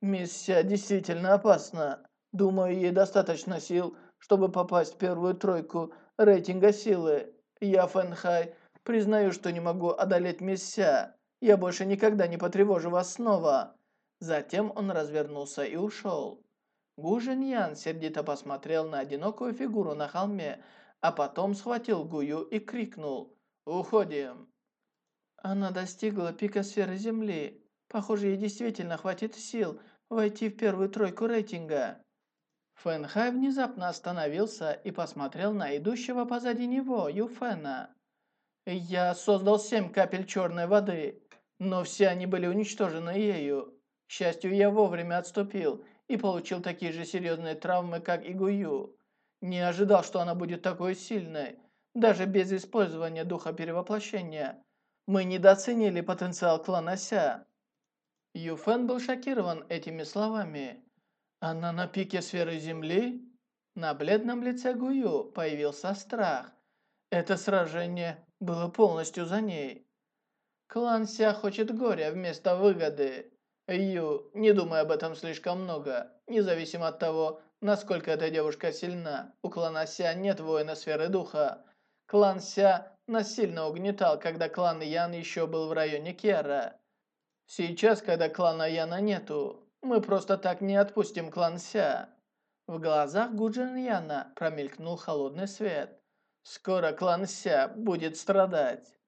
S1: «Миссия действительно опасна. Думаю, ей достаточно сил, чтобы попасть в первую тройку рейтинга силы. Я, Фэнхай, признаю, что не могу одолеть Мисся. Я больше никогда не потревожу вас снова». Затем он развернулся и ушел. Гу Жиньян сердито посмотрел на одинокую фигуру на холме, а потом схватил Гую и крикнул «Уходим!». Она достигла пика сферы Земли. Похоже, ей действительно хватит сил войти в первую тройку рейтинга. Фэнхай внезапно остановился и посмотрел на идущего позади него Юфена. «Я создал семь капель черной воды, но все они были уничтожены ею. К счастью, я вовремя отступил и получил такие же серьезные травмы, как и Гую. Не ожидал, что она будет такой сильной, даже без использования духа перевоплощения. Мы недооценили потенциал клана Ся. Юфен был шокирован этими словами. Она на пике сферы Земли? На бледном лице Гую появился страх. Это сражение было полностью за ней. Клан Ся хочет горя вместо выгоды. Ю, не думай об этом слишком много. Независимо от того, насколько эта девушка сильна, у клана Ся нет воина сферы духа. Клан Ся насильно угнетал, когда клан Ян еще был в районе Кера. Сейчас, когда клана Яна нету, мы просто так не отпустим клан Ся. В глазах Гуджин Яна промелькнул холодный свет. Скоро клан Ся будет страдать.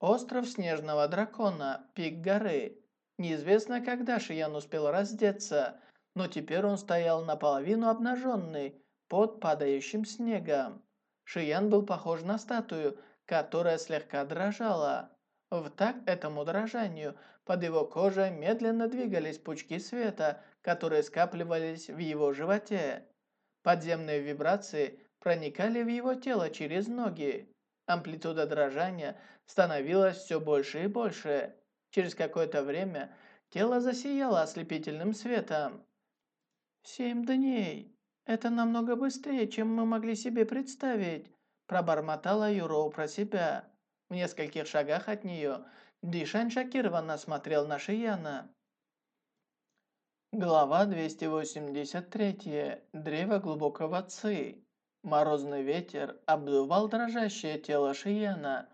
S1: Остров Снежного Дракона, пик горы. Неизвестно, когда Шиян успел раздеться, но теперь он стоял наполовину обнаженный под падающим снегом. Шиян был похож на статую, которая слегка дрожала. В так этому дрожанию под его кожей медленно двигались пучки света, которые скапливались в его животе. Подземные вибрации проникали в его тело через ноги. Амплитуда дрожания становилась все больше и больше. Через какое-то время тело засияло ослепительным светом. «Семь дней. Это намного быстрее, чем мы могли себе представить», пробормотала Юроу про себя. В нескольких шагах от нее Дишань шокированно смотрел на Шияна. Глава 283. Древо глубокого Ци. Морозный ветер обдувал дрожащее тело Шияна.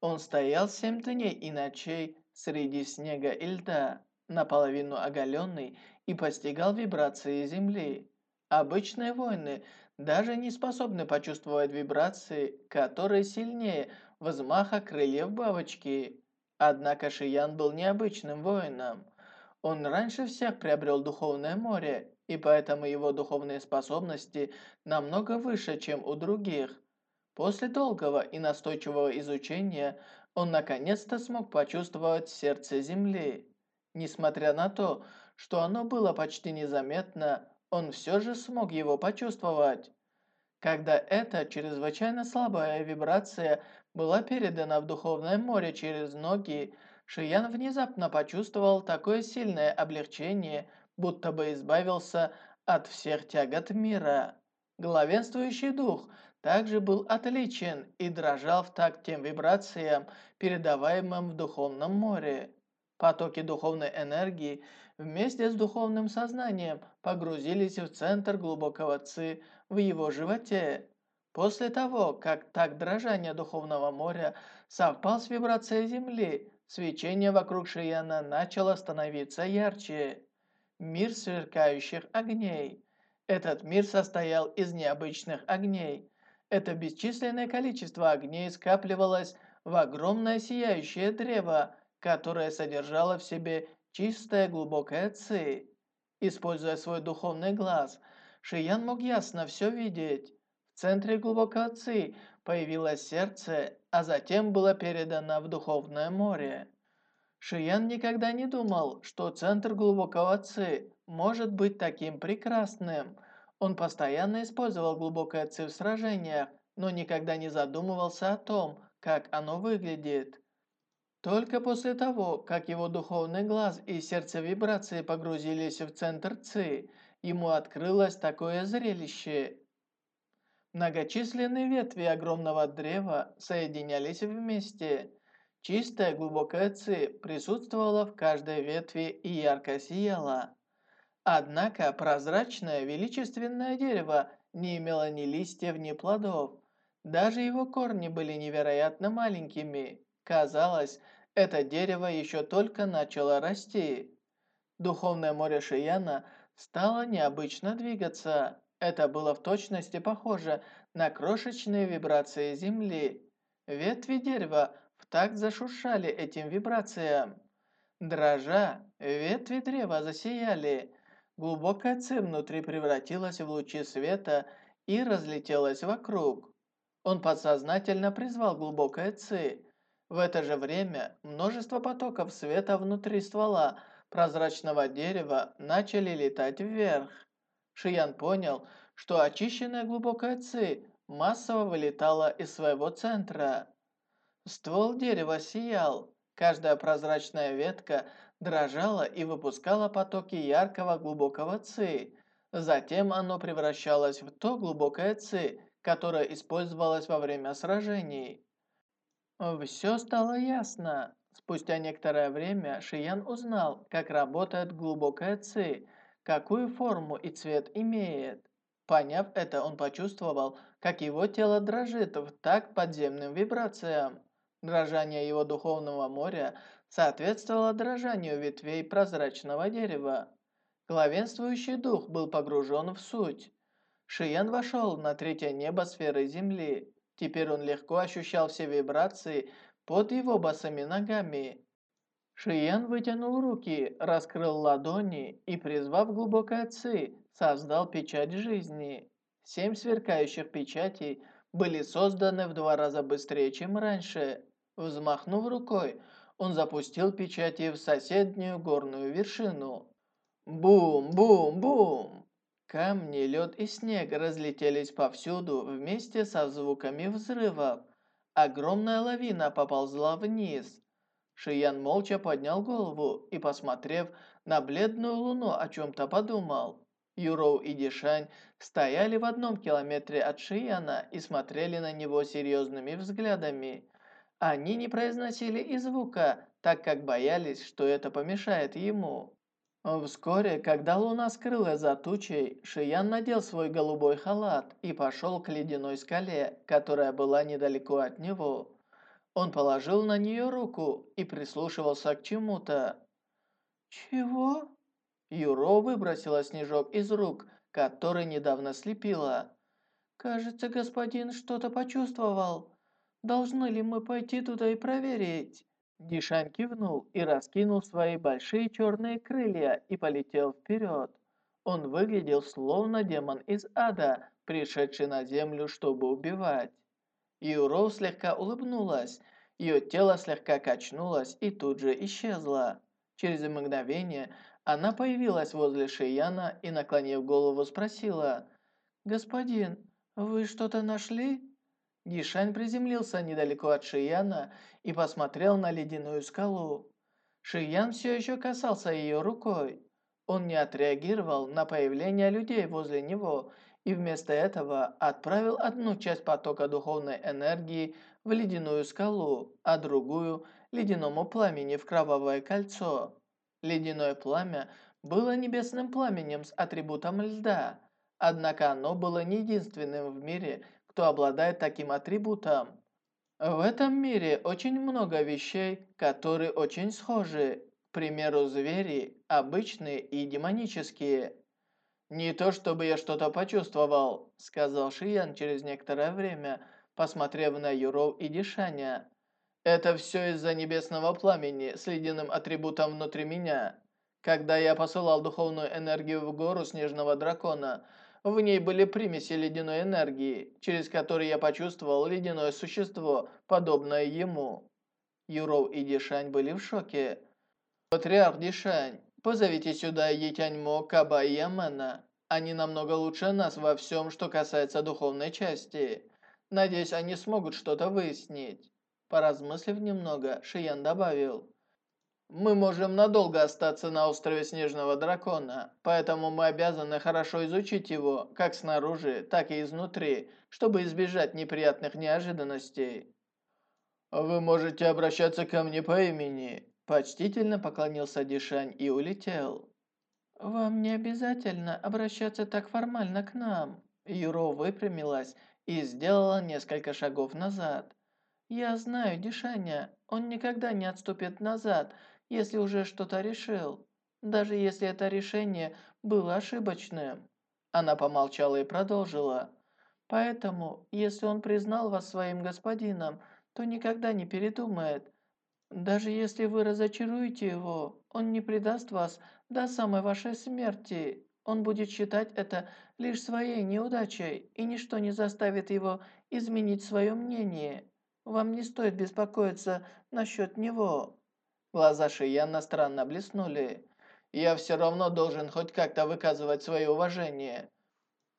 S1: Он стоял семь дней и ночей среди снега и льда, наполовину оголенный, и постигал вибрации земли. Обычные воины даже не способны почувствовать вибрации, которые сильнее взмаха крыльев бабочки. Однако Шиян был необычным воином. Он раньше всех приобрел духовное море, и поэтому его духовные способности намного выше, чем у других. После долгого и настойчивого изучения он наконец-то смог почувствовать сердце Земли. Несмотря на то, что оно было почти незаметно, он все же смог его почувствовать. Когда эта чрезвычайно слабая вибрация была передана в Духовное море через ноги, Шиян внезапно почувствовал такое сильное облегчение, будто бы избавился от всех тягот мира. Главенствующий дух также был отличен и дрожал в такт тем вибрациям, передаваемым в Духовном море. Потоки духовной энергии вместе с духовным сознанием погрузились в центр глубокого ци в его животе. После того, как так дрожание духовного моря совпал с вибрацией Земли, свечение вокруг Шияна начало становиться ярче. Мир сверкающих огней. Этот мир состоял из необычных огней. Это бесчисленное количество огней скапливалось в огромное сияющее древо, которое содержало в себе чистое глубокое ци. Используя свой духовный глаз, Шиян мог ясно все видеть. В центре глубокого ци появилось сердце, а затем было передано в духовное море. Шиян никогда не думал, что центр глубокого ци может быть таким прекрасным. Он постоянно использовал глубокое ци в сражениях, но никогда не задумывался о том, как оно выглядит. Только после того, как его духовный глаз и сердце вибрации погрузились в центр ци, ему открылось такое зрелище. Многочисленные ветви огромного древа соединялись вместе. Чистая глубокая ци присутствовала в каждой ветви и ярко сияла. Однако прозрачное величественное дерево не имело ни листьев, ни плодов. Даже его корни были невероятно маленькими. Казалось, это дерево еще только начало расти. Духовное море Шияна стало необычно двигаться. Это было в точности похоже на крошечные вибрации земли. Ветви дерева в такт зашуршали этим вибрациям. Дрожа, ветви древа засияли. Глубокая ци внутри превратилась в лучи света и разлетелась вокруг. Он подсознательно призвал глубокое ци. В это же время множество потоков света внутри ствола прозрачного дерева начали летать вверх. Шиян понял, что очищенная глубокая ци массово вылетала из своего центра. Ствол дерева сиял, каждая прозрачная ветка дрожала и выпускала потоки яркого глубокого ци. Затем оно превращалось в то глубокое ци, которое использовалось во время сражений. Все стало ясно. Спустя некоторое время Шиян узнал, как работает глубокая ци, какую форму и цвет имеет. Поняв это, он почувствовал, как его тело дрожит в так подземным вибрациям. Дрожание его духовного моря соответствовало дрожанию ветвей прозрачного дерева. Главенствующий дух был погружен в суть. Шиян вошел на третье небо сферы Земли. Теперь он легко ощущал все вибрации под его босыми ногами. Шиян вытянул руки, раскрыл ладони и, призвав глубокое ци, создал печать жизни. Семь сверкающих печатей были созданы в два раза быстрее, чем раньше. Взмахнув рукой, он запустил печати в соседнюю горную вершину. Бум-бум-бум! Камни, лед и снег разлетелись повсюду вместе со звуками взрывов. огромная лавина поползла вниз. Шиян молча поднял голову и, посмотрев на бледную луну, о чем-то подумал. Юроу и Дишань стояли в одном километре от Шияна и смотрели на него серьезными взглядами. Они не произносили и звука, так как боялись, что это помешает ему. Вскоре, когда луна скрылась за тучей, Шиян надел свой голубой халат и пошел к ледяной скале, которая была недалеко от него. Он положил на нее руку и прислушивался к чему-то. «Чего?» Юро выбросила снежок из рук, который недавно слепила. «Кажется, господин что-то почувствовал. Должны ли мы пойти туда и проверить?» Дишань кивнул и раскинул свои большие черные крылья и полетел вперед. Он выглядел словно демон из ада, пришедший на землю, чтобы убивать. Юро слегка улыбнулась, ее тело слегка качнулось и тут же исчезло. Через мгновение она появилась возле Шияна и, наклонив голову, спросила, «Господин, вы что-то нашли?» Дишань приземлился недалеко от Шияна и посмотрел на ледяную скалу. Шиян все еще касался ее рукой. Он не отреагировал на появление людей возле него и вместо этого отправил одну часть потока духовной энергии в ледяную скалу, а другую – ледяному пламени в кровавое кольцо. Ледяное пламя было небесным пламенем с атрибутом льда, однако оно было не единственным в мире, кто обладает таким атрибутом. В этом мире очень много вещей, которые очень схожи. К примеру, звери, обычные и демонические. «Не то чтобы я что-то почувствовал», — сказал Шиян через некоторое время, посмотрев на Юров и Дишаня. «Это все из-за небесного пламени с ледяным атрибутом внутри меня. Когда я посылал духовную энергию в гору Снежного Дракона, в ней были примеси ледяной энергии, через которые я почувствовал ледяное существо, подобное ему». Юров и Дишань были в шоке. «Патриарх Дишань, Позовите сюда Етяньмо, Каба и Ямена. Они намного лучше нас во всем, что касается духовной части. Надеюсь, они смогут что-то выяснить». Поразмыслив немного, Шиян добавил. «Мы можем надолго остаться на острове Снежного Дракона, поэтому мы обязаны хорошо изучить его, как снаружи, так и изнутри, чтобы избежать неприятных неожиданностей». «Вы можете обращаться ко мне по имени», Почтительно поклонился Дишань и улетел. «Вам не обязательно обращаться так формально к нам». Юро выпрямилась и сделала несколько шагов назад. «Я знаю Дишаня, он никогда не отступит назад, если уже что-то решил, даже если это решение было ошибочным». Она помолчала и продолжила. «Поэтому, если он признал вас своим господином, то никогда не передумает, даже если вы разочаруете его, он не предаст вас до самой вашей смерти. Он будет считать это лишь своей неудачей, и ничто не заставит его изменить свое мнение. Вам не стоит беспокоиться насчет него». Глаза Шияна странно блеснули. «Я все равно должен хоть как-то выказывать свое уважение.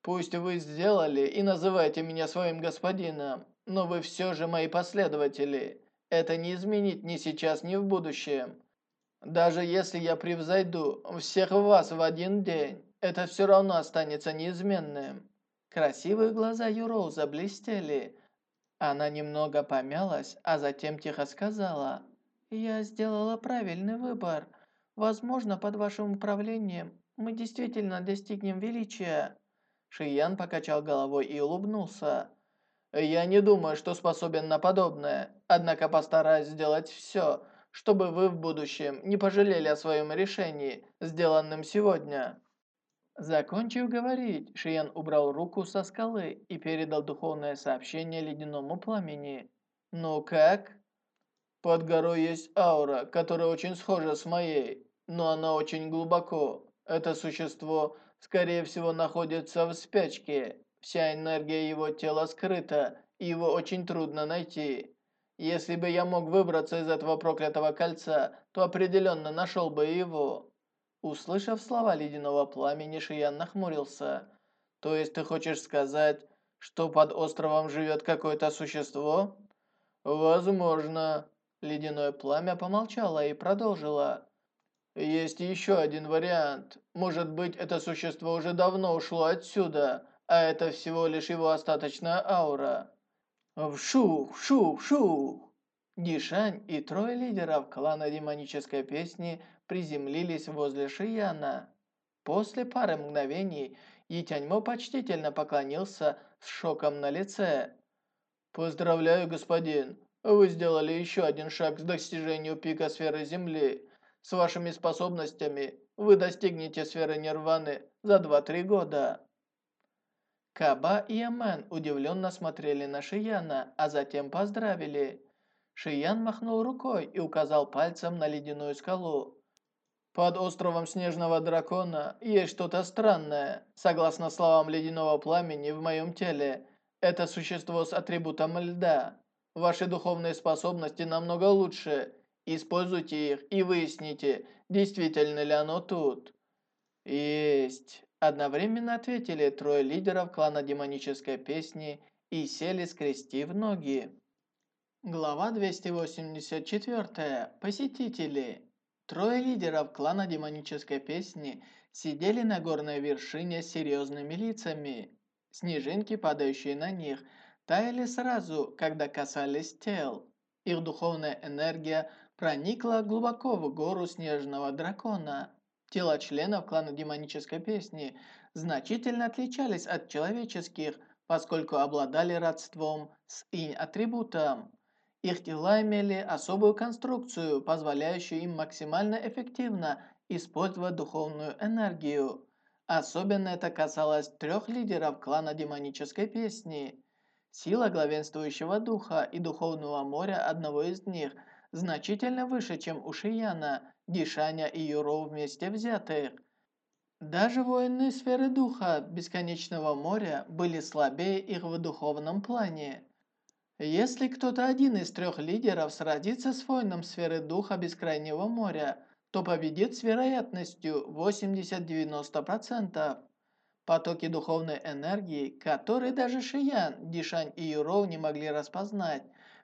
S1: Пусть вы сделали и называете меня своим господином, но вы все же мои последователи. Это не изменит ни сейчас, ни в будущем. Даже если я превзойду всех вас в один день, это все равно останется неизменным». Красивые глаза Юроу заблестели. Она немного помялась, а затем тихо сказала, «Я сделала правильный выбор. Возможно, под вашим управлением мы действительно достигнем величия». Шиян покачал головой и улыбнулся. Я не думаю, что способен на подобное, однако постараюсь сделать все, чтобы вы в будущем не пожалели о своем решении, сделанном сегодня». Закончив говорить, Шиен убрал руку со скалы и передал духовное сообщение ледяному пламени. «Ну как?» «Под горой есть аура, которая очень схожа с моей, но она очень глубоко. Это существо, скорее всего, находится в спячке. Вся энергия его тела скрыта, и его очень трудно найти. Если бы я мог выбраться из этого проклятого кольца, то определенно нашел бы его». Услышав слова ледяного пламени, Шиян нахмурился. «То есть ты хочешь сказать, что под островом живет какое-то существо?» Возможно. Ледяное пламя помолчало и продолжило. Есть еще один вариант. Может быть, это существо уже давно ушло отсюда, а это всего лишь его остаточная аура. Вшух, вшух, вшух. Дишань и трое лидеров клана демонической песни приземлились возле Шияна. После пары мгновений Етяньмо почтительно поклонился с шоком на лице. «Поздравляю, господин. Вы сделали еще один шаг к достижению пика сферы Земли. С вашими способностями вы достигнете сферы Нирваны за 2-3 года». Каба и Амен удивленно смотрели на Шияна, а затем поздравили. Шиян махнул рукой и указал пальцем на ледяную скалу. «Под островом Снежного Дракона есть что-то странное. Согласно словам ледяного пламени в моем теле, это существо с атрибутом льда. Ваши духовные способности намного лучше. Используйте их и выясните, действительно ли оно тут». «Есть». Одновременно ответили трое лидеров клана демонической песни и сели, скрестив ноги. Глава 284. Посетители. Трое лидеров клана демонической песни сидели на горной вершине с серьезными лицами. Снежинки, падающие на них, таяли сразу, когда касались тел. Их духовная энергия проникла глубоко в гору снежного дракона. Тела членов клана демонической песни значительно отличались от человеческих, поскольку обладали родством с инь-атрибутом. Их тела имели особую конструкцию, позволяющую им максимально эффективно использовать духовную энергию. Особенно это касалось трех лидеров клана демонической песни. Сила главенствующего духа и духовного моря одного из них значительно выше, чем у Шияна, Дишаня и Юро вместе взятых. Даже воины сферы духа Бесконечного моря были слабее их в духовном плане. Если кто-то один из трех лидеров сразится с воином сферы духа Бескрайнего моря, то победит с вероятностью 80-90%. Потоки духовной энергии, которые даже Шиян, Дишань и Юроу не могли распознать,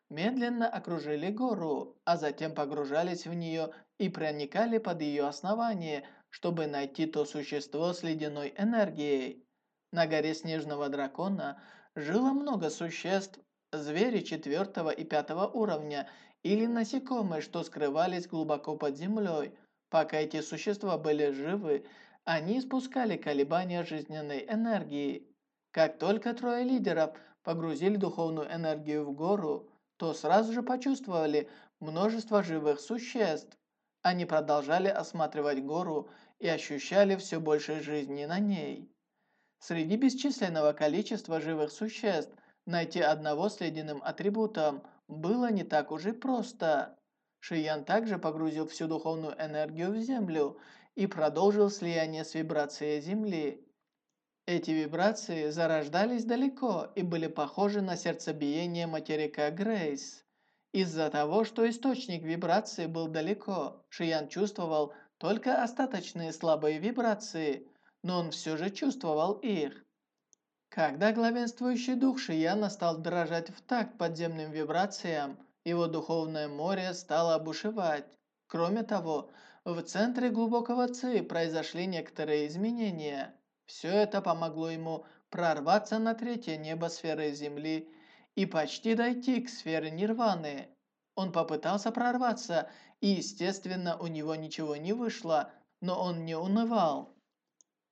S1: медленно окружили гору, а затем погружались в нее и проникали под ее основание, чтобы найти то существо с ледяной энергией. На горе Снежного Дракона жило много существ, звери четвертого и пятого уровня или насекомые, что скрывались глубоко под землей. Пока эти существа были живы, они испускали колебания жизненной энергии. Как только трое лидеров погрузили духовную энергию в гору, то сразу же почувствовали множество живых существ. Они продолжали осматривать гору и ощущали все больше жизни на ней. Среди бесчисленного количества живых существ найти одного с ледяным атрибутом было не так уж и просто. Шиян также погрузил всю духовную энергию в землю и продолжил слияние с вибрацией земли. Эти вибрации зарождались далеко и были похожи на сердцебиение материка Грейс. Из-за того, что источник вибрации был далеко, Шиян чувствовал только остаточные слабые вибрации, но он все же чувствовал их. Когда главенствующий дух Шияна стал дрожать в такт подземным вибрациям, его духовное море стало бушевать. Кроме того, в центре глубокого ци произошли некоторые изменения – все это помогло ему прорваться на третье небо сферы Земли и почти дойти к сфере Нирваны. Он попытался прорваться, и, естественно, у него ничего не вышло, но он не унывал.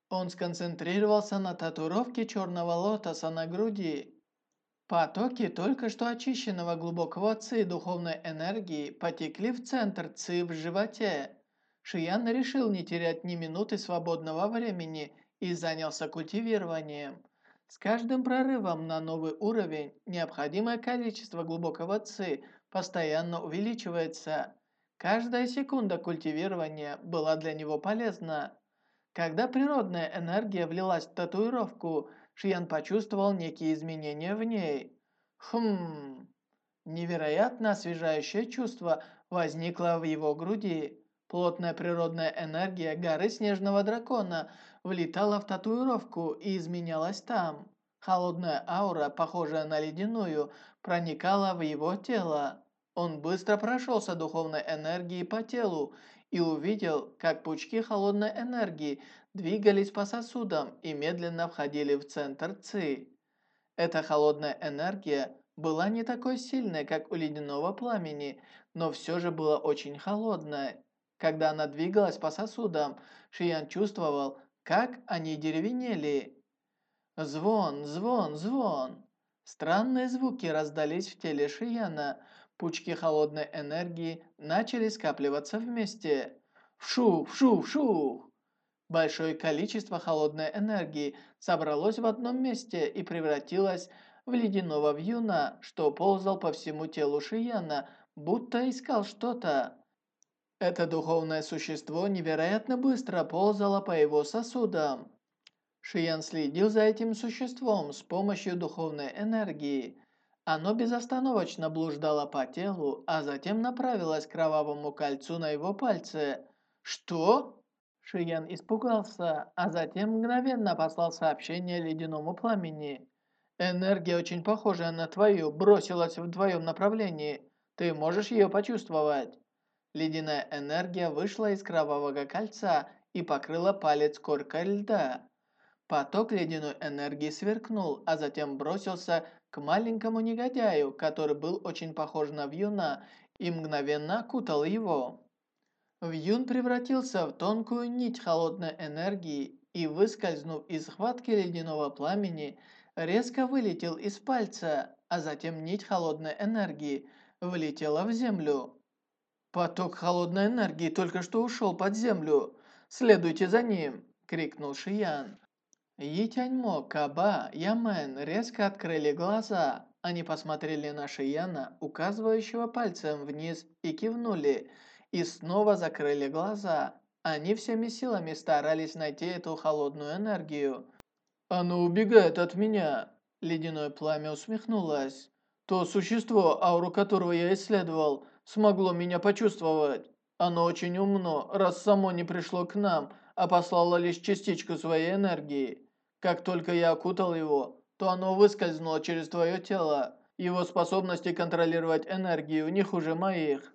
S1: Он сконцентрировался на татуировке черного лотоса на груди. Потоки только что очищенного глубокого ци духовной энергии потекли в центр ци в животе. Шиян решил не терять ни минуты свободного времени – и занялся культивированием. С каждым прорывом на новый уровень необходимое количество глубокого ци постоянно увеличивается. Каждая секунда культивирования была для него полезна. Когда природная энергия влилась в татуировку, Шиян почувствовал некие изменения в ней. Хм... Невероятно освежающее чувство возникло в его груди. Плотная природная энергия горы Снежного Дракона влетала в татуировку и изменялась там. Холодная аура, похожая на ледяную, проникала в его тело. Он быстро прошелся духовной энергией по телу и увидел, как пучки холодной энергии двигались по сосудам и медленно входили в центр ЦИ. Эта холодная энергия была не такой сильной, как у ледяного пламени, но все же была очень холодной. Когда она двигалась по сосудам, Шиян чувствовал, как они деревенели. Звон, звон, звон. Странные звуки раздались в теле Шияна. Пучки холодной энергии начали скапливаться вместе. Вшух, вшух, вшух. Большое количество холодной энергии собралось в одном месте и превратилось в ледяного вьюна, что ползал по всему телу Шияна, будто искал что-то. Это духовное существо невероятно быстро ползало по его сосудам. Шиян следил за этим существом с помощью духовной энергии. Оно безостановочно блуждало по телу, а затем направилось к кровавому кольцу на его пальце. «Что?» Шиян испугался, а затем мгновенно послал сообщение ледяному пламени. «Энергия, очень похожая на твою, бросилась в твоем направлении. Ты можешь ее почувствовать?» Ледяная энергия вышла из кровавого кольца и покрыла палец коркой льда. Поток ледяной энергии сверкнул, а затем бросился к маленькому негодяю, который был очень похож на вьюна, и мгновенно окутал его. Вьюн превратился в тонкую нить холодной энергии и, выскользнув из схватки ледяного пламени, резко вылетел из пальца, а затем нить холодной энергии влетела в землю. «Поток холодной энергии только что ушел под землю. Следуйте за ним!» – крикнул Шиян. Етяньмо, Каба, Ямен резко открыли глаза. Они посмотрели на Шияна, указывающего пальцем вниз, и кивнули – и снова закрыли глаза. Они всеми силами старались найти эту холодную энергию. «Оно убегает от меня!» Ледяное пламя усмехнулось. «То существо, ауру которого я исследовал, смогло меня почувствовать. Оно очень умно, раз само не пришло к нам, а послало лишь частичку своей энергии. Как только я окутал его, то оно выскользнуло через твое тело. Его способности контролировать энергию не хуже моих.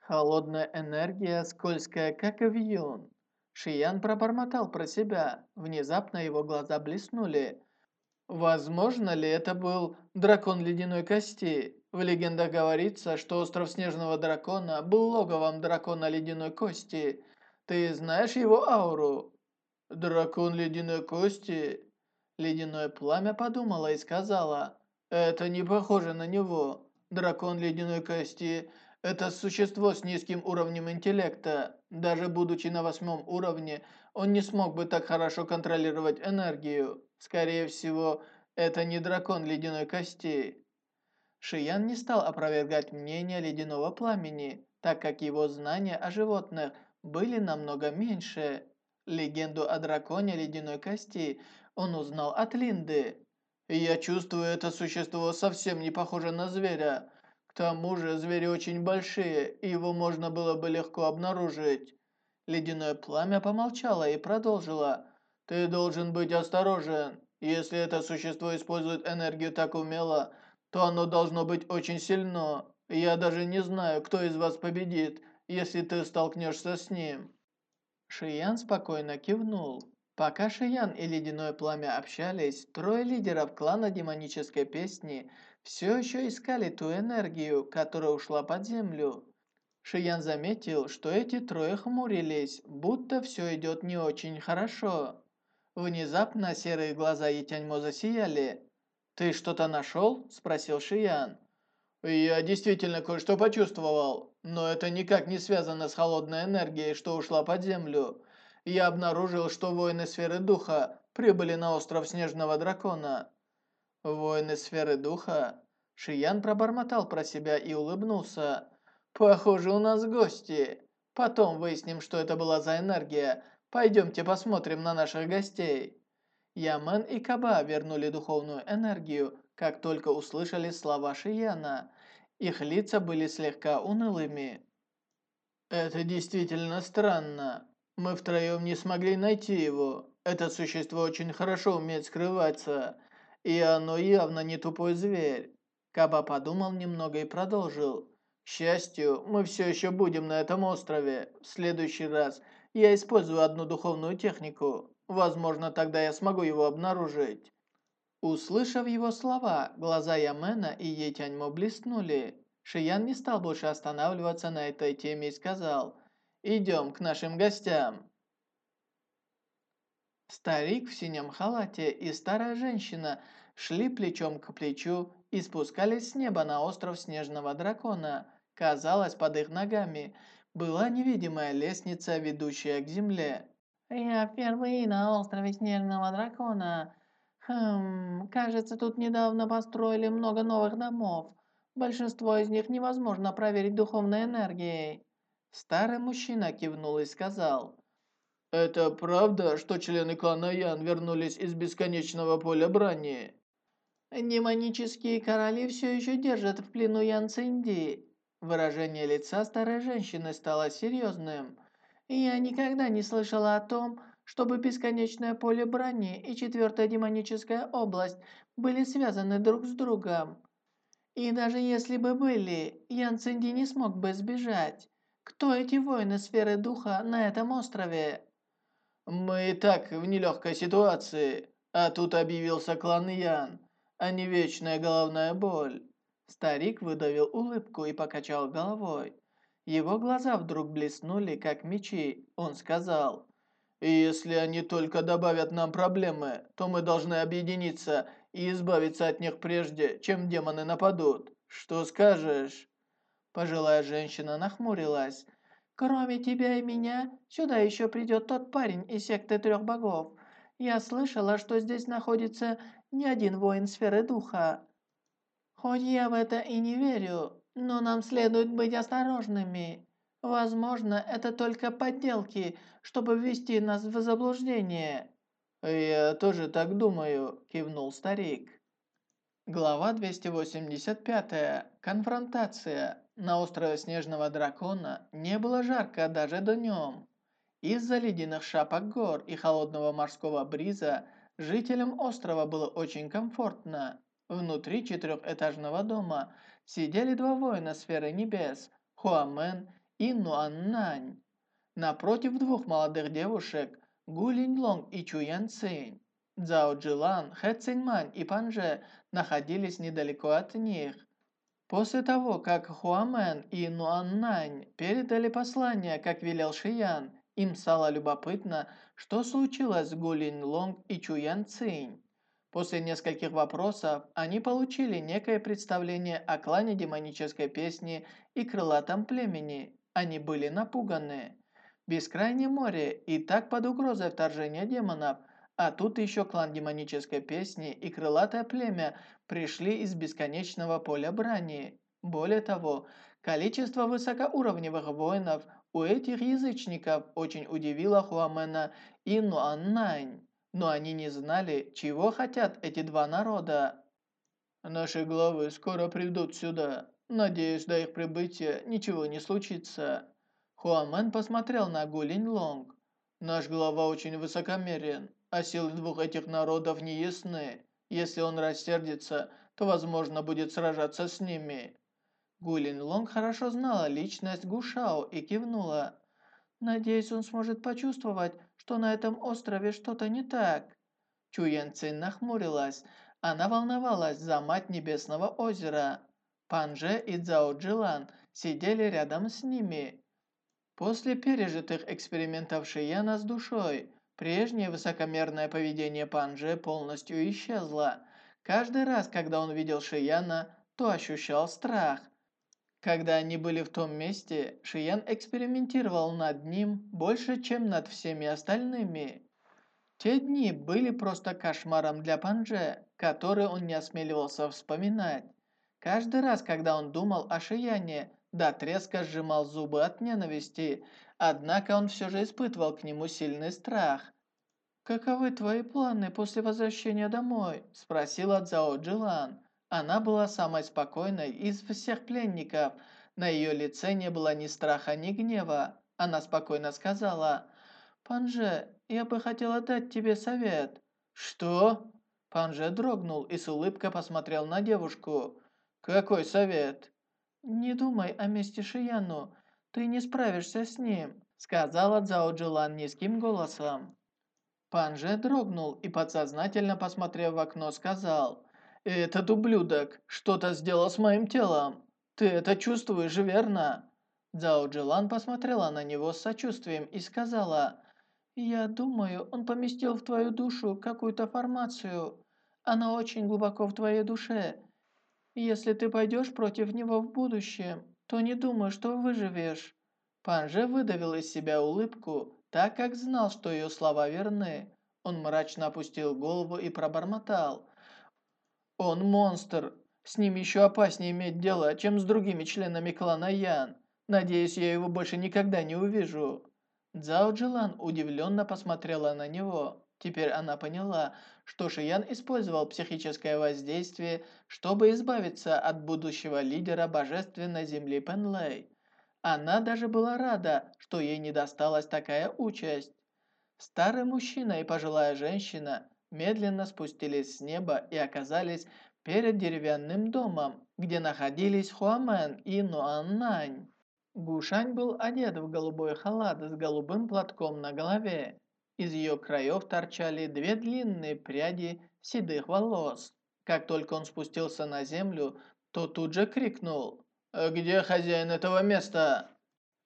S1: Холодная энергия, скользкая, как авион. Шиян пробормотал про себя. Внезапно его глаза блеснули. Возможно ли это был дракон ледяной кости? В легендах говорится, что остров Снежного Дракона был логовом дракона ледяной кости. Ты знаешь его ауру? Дракон ледяной кости? Ледяное пламя подумала и сказала, это не похоже на него. Дракон ледяной кости это существо с низким уровнем интеллекта. Даже будучи на восьмом уровне, он не смог бы так хорошо контролировать энергию. Скорее всего, это не дракон ледяной кости. Шиян не стал опровергать мнение ледяного пламени, так как его знания о животных были намного меньше. Легенду о драконе ледяной кости он узнал от Линды. «Я чувствую, это существо совсем не похоже на зверя. К тому же звери очень большие, и его можно было бы легко обнаружить. Ледяное пламя помолчало и продолжило. «Ты должен быть осторожен. Если это существо использует энергию так умело, то оно должно быть очень сильно. Я даже не знаю, кто из вас победит, если ты столкнешься с ним». Шиян спокойно кивнул. Пока Шиян и Ледяное Пламя общались, трое лидеров клана Демонической Песни – все еще искали ту энергию, которая ушла под землю. Шиян заметил, что эти трое хмурились, будто все идет не очень хорошо. Внезапно серые глаза Етяньмо засияли. «Ты что-то нашел?» – спросил Шиян. «Я действительно кое-что почувствовал, но это никак не связано с холодной энергией, что ушла под землю. Я обнаружил, что воины сферы духа прибыли на остров Снежного Дракона. Воины сферы духа. Шиян пробормотал про себя и улыбнулся. Похоже, у нас гости. Потом выясним, что это была за энергия. Пойдемте посмотрим на наших гостей. Ямен и Каба вернули духовную энергию, как только услышали слова Шияна. Их лица были слегка унылыми. «Это действительно странно. Мы втроем не смогли найти его. Это существо очень хорошо умеет скрываться. И оно явно не тупой зверь. Каба подумал немного и продолжил. К счастью, мы все еще будем на этом острове. В следующий раз я использую одну духовную технику. Возможно, тогда я смогу его обнаружить. Услышав его слова, глаза Ямена и Етяньмо блеснули. Шиян не стал больше останавливаться на этой теме и сказал, «Идем к нашим гостям». Старик в синем халате и старая женщина шли плечом к плечу и спускались с неба на остров Снежного Дракона. Казалось, под их ногами была невидимая лестница, ведущая к земле. «Я впервые на острове Снежного Дракона. Хм, кажется, тут недавно построили много новых домов. Большинство из них невозможно проверить духовной энергией». Старый мужчина кивнул и сказал, «Это правда, что члены клана Ян вернулись из бесконечного поля брани?» «Демонические короли все еще держат в плену Ян Цинди». Выражение лица старой женщины стало серьезным. «Я никогда не слышала о том, чтобы бесконечное поле брани и четвертая демоническая область были связаны друг с другом. И даже если бы были, Ян Цинди не смог бы сбежать. Кто эти воины сферы духа на этом острове? Мы и так в нелегкой ситуации, а тут объявился клан Ян, а не вечная головная боль. Старик выдавил улыбку и покачал головой. Его глаза вдруг блеснули, как мечи. Он сказал, «Если они только добавят нам проблемы, то мы должны объединиться и избавиться от них прежде, чем демоны нападут. Что скажешь?» Пожилая женщина нахмурилась. «Кроме тебя и меня, сюда еще придет тот парень из секты трех богов. Я слышала, что здесь находится не один воин сферы духа. Хоть я в это и не верю, но нам следует быть осторожными. Возможно, это только подделки, чтобы ввести нас в заблуждение». «Я тоже так думаю», – кивнул старик. Глава 285. Конфронтация. На острове Снежного Дракона не было жарко даже днем. Из-за ледяных шапок гор и холодного морского бриза жителям острова было очень комфортно. Внутри четырехэтажного дома сидели два воина сферы небес – Хуамен и Нуаннань. Напротив двух молодых девушек Гу Линьлонг и Чу Ян Цинь. Цзао Джилан, Хэ Циньмань и Панже находились недалеко от них. После того, как Хуамен и Нуаннань передали послание, как велел Шиян, им стало любопытно, что случилось с Гу Линьлонг и Чу Ян Цинь. После нескольких вопросов они получили некое представление о клане демонической песни и крылатом племени. Они были напуганы. Бескрайнее море и так под угрозой вторжения демонов, а тут еще клан демонической песни и крылатое племя пришли из бесконечного поля брани. Более того, количество высокоуровневых воинов у этих язычников очень удивило Хуамена и Нуаннань. Но они не знали, чего хотят эти два народа. «Наши главы скоро придут сюда. Надеюсь, до их прибытия ничего не случится», Хуамен посмотрел на Гулинь Лонг. «Наш глава очень высокомерен, а силы двух этих народов не ясны. Если он рассердится, то, возможно, будет сражаться с ними». Гулин Лонг хорошо знала личность Гушао и кивнула. «Надеюсь, он сможет почувствовать, что на этом острове что-то не так». Чуян Цин нахмурилась. Она волновалась за мать Небесного озера. Панже и Цзао Джилан сидели рядом с ними. После пережитых экспериментов Шияна с душой, прежнее высокомерное поведение Панже полностью исчезло. Каждый раз, когда он видел Шияна, то ощущал страх. Когда они были в том месте, Шиян экспериментировал над ним больше, чем над всеми остальными. Те дни были просто кошмаром для Панже, который он не осмеливался вспоминать. Каждый раз, когда он думал о Шияне, да треска сжимал зубы от ненависти, однако он все же испытывал к нему сильный страх. «Каковы твои планы после возвращения домой?» – спросила Цао Джилан. Она была самой спокойной из всех пленников. На ее лице не было ни страха, ни гнева. Она спокойно сказала, «Панже, я бы хотела дать тебе совет». «Что?» Пан же дрогнул и с улыбкой посмотрел на девушку. «Какой совет?» «Не думай о месте Шияну. Ты не справишься с ним», сказала Цао Джилан низким голосом. Пан же дрогнул и подсознательно посмотрев в окно сказал «Этот ублюдок что-то сделал с моим телом. Ты это чувствуешь, верно?» Цао Джилан посмотрела на него с сочувствием и сказала «Я думаю, он поместил в твою душу какую-то формацию. Она очень глубоко в твоей душе. Если ты пойдешь против него в будущем, то не думай, что выживешь». Пан же выдавил из себя улыбку, так как знал, что ее слова верны. Он мрачно опустил голову и пробормотал. «Он монстр. С ним еще опаснее иметь дело, чем с другими членами клана Ян. Надеюсь, я его больше никогда не увижу». Цао Джилан удивленно посмотрела на него. Теперь она поняла, что Шиян использовал психическое воздействие, чтобы избавиться от будущего лидера божественной земли Пенлей. Она даже была рада, что ей не досталась такая участь. Старый мужчина и пожилая женщина медленно спустились с неба и оказались перед деревянным домом, где находились Хуамен и Нуаннань. Гушань был одет в голубой халат с голубым платком на голове. Из ее краев торчали две длинные пряди седых волос. Как только он спустился на землю, то тут же крикнул «Где хозяин этого места?»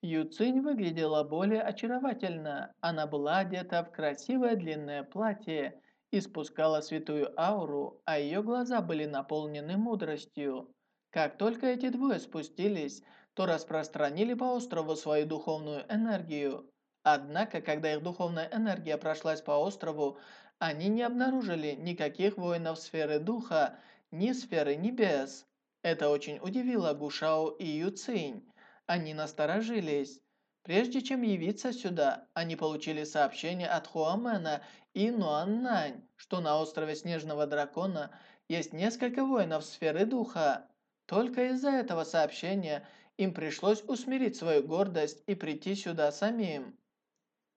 S1: Юцинь выглядела более очаровательно. Она была одета в красивое длинное платье и спускала святую ауру, а ее глаза были наполнены мудростью. Как только эти двое спустились, то распространили по острову свою духовную энергию. Однако, когда их духовная энергия прошлась по острову, они не обнаружили никаких воинов сферы духа, ни сферы небес. Это очень удивило Гушао и Юцинь. Они насторожились. Прежде чем явиться сюда, они получили сообщение от Хуамена и Нуаннань, что на острове Снежного Дракона есть несколько воинов сферы духа. Только из-за этого сообщения им пришлось усмирить свою гордость и прийти сюда самим.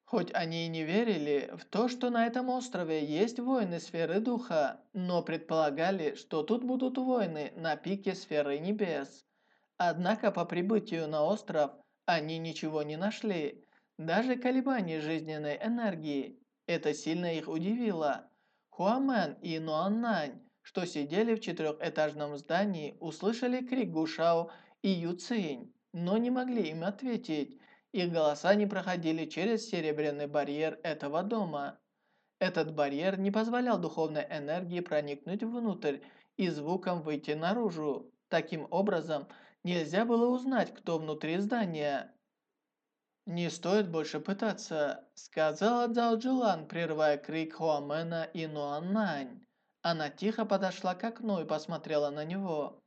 S1: Хоть они и не верили в то, что на этом острове есть воины сферы духа, но предполагали, что тут будут воины на пике сферы небес. Однако по прибытию на остров они ничего не нашли, даже колебаний жизненной энергии. Это сильно их удивило. Хуамен и Нуаннань, что сидели в четырехэтажном здании, услышали крик Гушао и Юцинь, но не могли им ответить, их голоса не проходили через серебряный барьер этого дома. Этот барьер не позволял духовной энергии проникнуть внутрь и звукам выйти наружу. Таким образом, нельзя было узнать, кто внутри здания. «Не стоит больше пытаться», — сказала Цао Джилан, прерывая крик Хуамена и Нуаннань. Она тихо подошла к окну и посмотрела на него.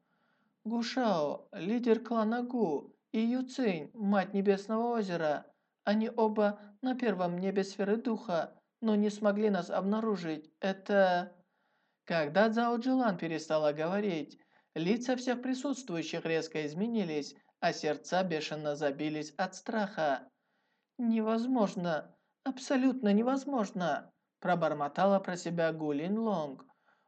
S1: «Гушао, лидер клана Гу, и Юцинь, мать Небесного озера. Они оба на первом небе сферы духа, но не смогли нас обнаружить. Это...» Когда Цао Джилан перестала говорить, лица всех присутствующих резко изменились, а сердца бешено забились от страха. «Невозможно! Абсолютно невозможно!» пробормотала про себя Гулин Лонг.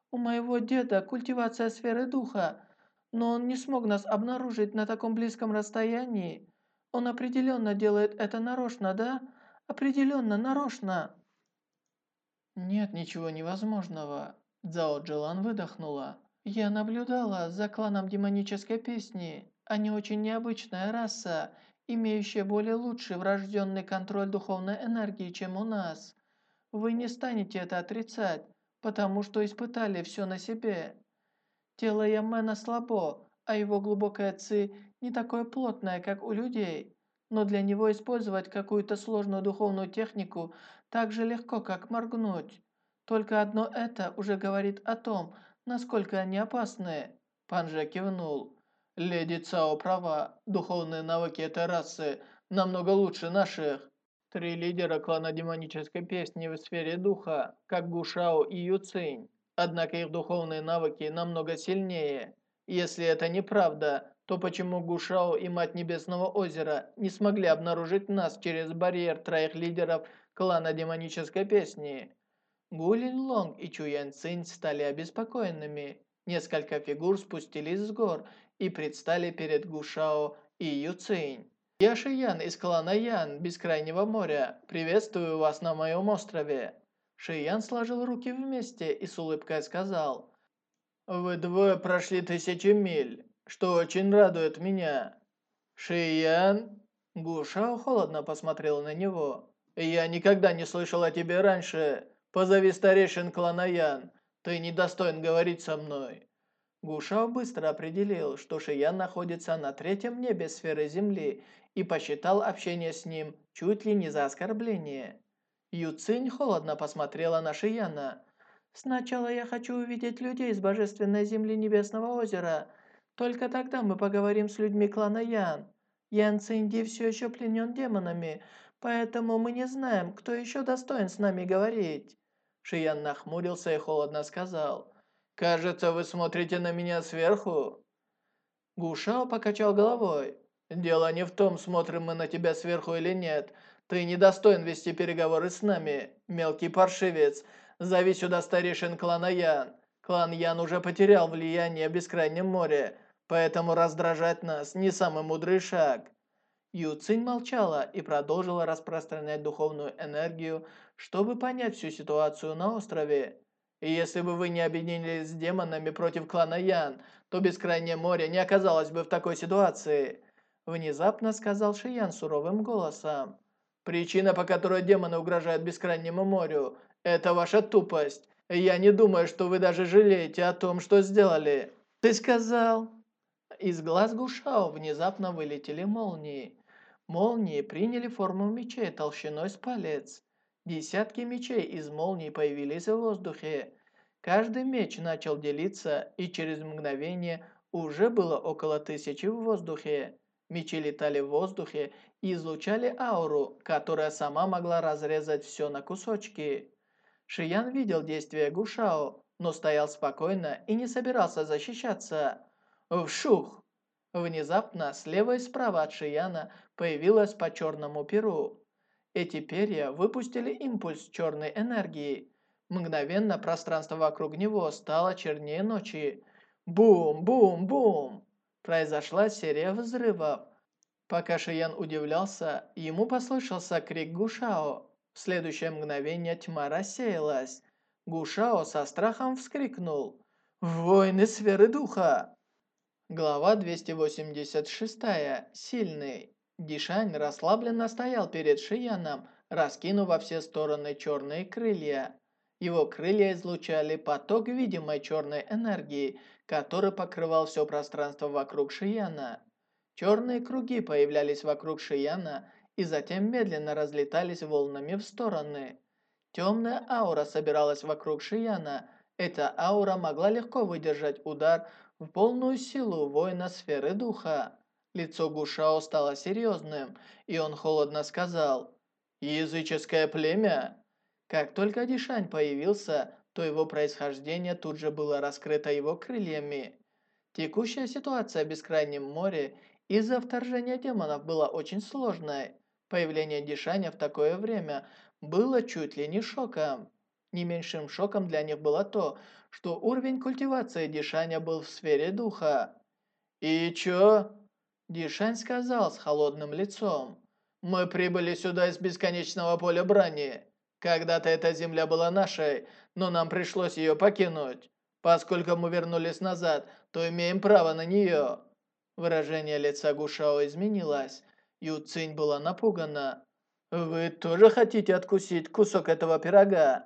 S1: «У моего деда культивация сферы духа, но он не смог нас обнаружить на таком близком расстоянии. Он определенно делает это нарочно, да? Определенно нарочно!» «Нет ничего невозможного», – Цао Джилан выдохнула. «Я наблюдала за кланом демонической песни. Они очень необычная раса, имеющая более лучший врожденный контроль духовной энергии, чем у нас. Вы не станете это отрицать, потому что испытали все на себе. Тело Ямена слабо, а его глубокое ци не такое плотное, как у людей. Но для него использовать какую-то сложную духовную технику так же легко, как моргнуть. Только одно это уже говорит о том, насколько они опасны. Панже кивнул. Леди Цао права, духовные навыки этой расы намного лучше наших. Три лидера клана демонической песни в сфере духа, как Гушао и Юцинь. Однако их духовные навыки намного сильнее. Если это неправда, то почему Гушао и Мать Небесного Озера не смогли обнаружить нас через барьер троих лидеров клана демонической песни? Гулин Лонг и Чуян Цинь стали обеспокоенными. Несколько фигур спустились с гор и предстали перед Гушао и Юцинь. «Я Шиян из клана Ян, Бескрайнего моря. Приветствую вас на моем острове». Шиян сложил руки вместе и с улыбкой сказал, «Вы двое прошли тысячи миль, что очень радует меня». «Шиян?» Гушао холодно посмотрел на него. «Я никогда не слышал о тебе раньше. Позови старейшин клана Ян. Ты недостоин говорить со мной». Гушао быстро определил, что Шиян находится на третьем небе сферы Земли и посчитал общение с ним чуть ли не за оскорбление. Юцинь холодно посмотрела на Шияна. «Сначала я хочу увидеть людей с божественной земли Небесного озера. Только тогда мы поговорим с людьми клана Ян. Ян Цинди все еще пленен демонами, поэтому мы не знаем, кто еще достоин с нами говорить». Шиян нахмурился и холодно сказал. «Кажется, вы смотрите на меня сверху». Гушао покачал головой. «Дело не в том, смотрим мы на тебя сверху или нет. Ты недостоин вести переговоры с нами, мелкий паршивец. Зови сюда старейшин клана Ян. Клан Ян уже потерял влияние в Бескрайнем море, поэтому раздражать нас не самый мудрый шаг». Ю Цинь молчала и продолжила распространять духовную энергию, чтобы понять всю ситуацию на острове. И если бы вы не объединились с демонами против клана Ян, то Бескрайнее море не оказалось бы в такой ситуации. Внезапно сказал Шиян суровым голосом. Причина, по которой демоны угрожают Бескрайнему морю, это ваша тупость. Я не думаю, что вы даже жалеете о том, что сделали. Ты сказал... Из глаз Гушао внезапно вылетели молнии. Молнии приняли форму мечей толщиной с палец. Десятки мечей из молний появились в воздухе. Каждый меч начал делиться, и через мгновение уже было около тысячи в воздухе. Мечи летали в воздухе и излучали ауру, которая сама могла разрезать все на кусочки. Шиян видел действия Гушао, но стоял спокойно и не собирался защищаться. Вшух! Внезапно слева и справа от Шияна появилось по черному перу. Эти перья выпустили импульс черной энергии. Мгновенно пространство вокруг него стало чернее ночи. Бум-бум-бум! Произошла серия взрывов. Пока Шиян удивлялся, ему послышался крик Гушао. В следующее мгновение тьма рассеялась. Гушао со страхом вскрикнул. «Войны сферы духа!» Глава 286. Сильный. Дишань расслабленно стоял перед Шияном, раскинув во все стороны черные крылья. Его крылья излучали поток видимой черной энергии, который покрывал все пространство вокруг Шияна. Черные круги появлялись вокруг Шияна и затем медленно разлетались волнами в стороны. Темная аура собиралась вокруг Шияна. Эта аура могла легко выдержать удар в полную силу воина сферы духа. Лицо Гушао стало серьезным, и он холодно сказал «Языческое племя?» Как только Дишань появился, то его происхождение тут же было раскрыто его крыльями. Текущая ситуация в Бескрайнем море из-за вторжения демонов была очень сложной. Появление Дишаня в такое время было чуть ли не шоком. Не меньшим шоком для них было то, что уровень культивации Дишаня был в сфере духа. «И чё?» Дишань сказал с холодным лицом. «Мы прибыли сюда из бесконечного поля брани. Когда-то эта земля была нашей, но нам пришлось ее покинуть. Поскольку мы вернулись назад, то имеем право на нее». Выражение лица Гушао изменилось. Ю Цинь была напугана. «Вы тоже хотите откусить кусок этого пирога?»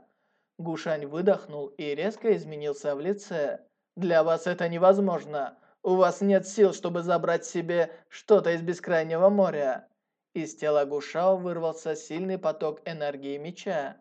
S1: Гушань выдохнул и резко изменился в лице. «Для вас это невозможно. У вас нет сил, чтобы забрать себе что-то из бескрайнего моря». Из тела Гушао вырвался сильный поток энергии меча.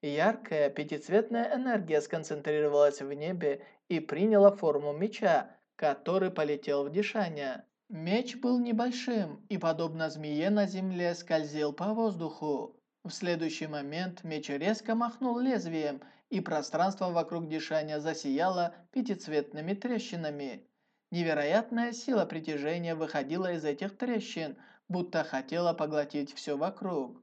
S1: Яркая пятицветная энергия сконцентрировалась в небе и приняла форму меча, который полетел в Дишаня. Меч был небольшим и, подобно змее на земле, скользил по воздуху. В следующий момент меч резко махнул лезвием, и пространство вокруг Дишаня засияло пятицветными трещинами. Невероятная сила притяжения выходила из этих трещин, будто хотела поглотить все вокруг.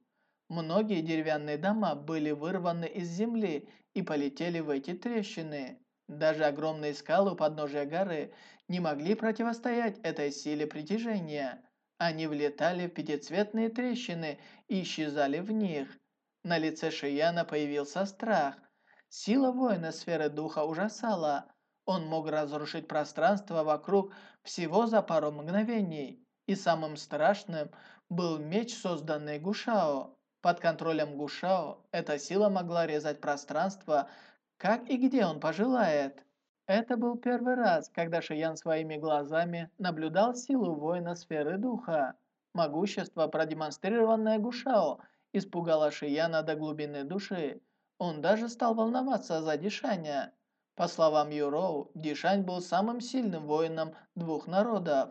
S1: Многие деревянные дома были вырваны из земли и полетели в эти трещины. Даже огромные скалы у подножия горы не могли противостоять этой силе притяжения. Они влетали в пятицветные трещины и исчезали в них. На лице Шияна появился страх. Сила воина сферы духа ужасала. Он мог разрушить пространство вокруг всего за пару мгновений. И самым страшным был меч, созданный Гушао. Под контролем Гушао эта сила могла резать пространство, как и где он пожелает. Это был первый раз, когда Шиян своими глазами наблюдал силу воина сферы духа. Могущество, продемонстрированное Гушао, испугало Шияна до глубины души. Он даже стал волноваться за Дишаня. По словам Юроу, Дишань был самым сильным воином двух народов.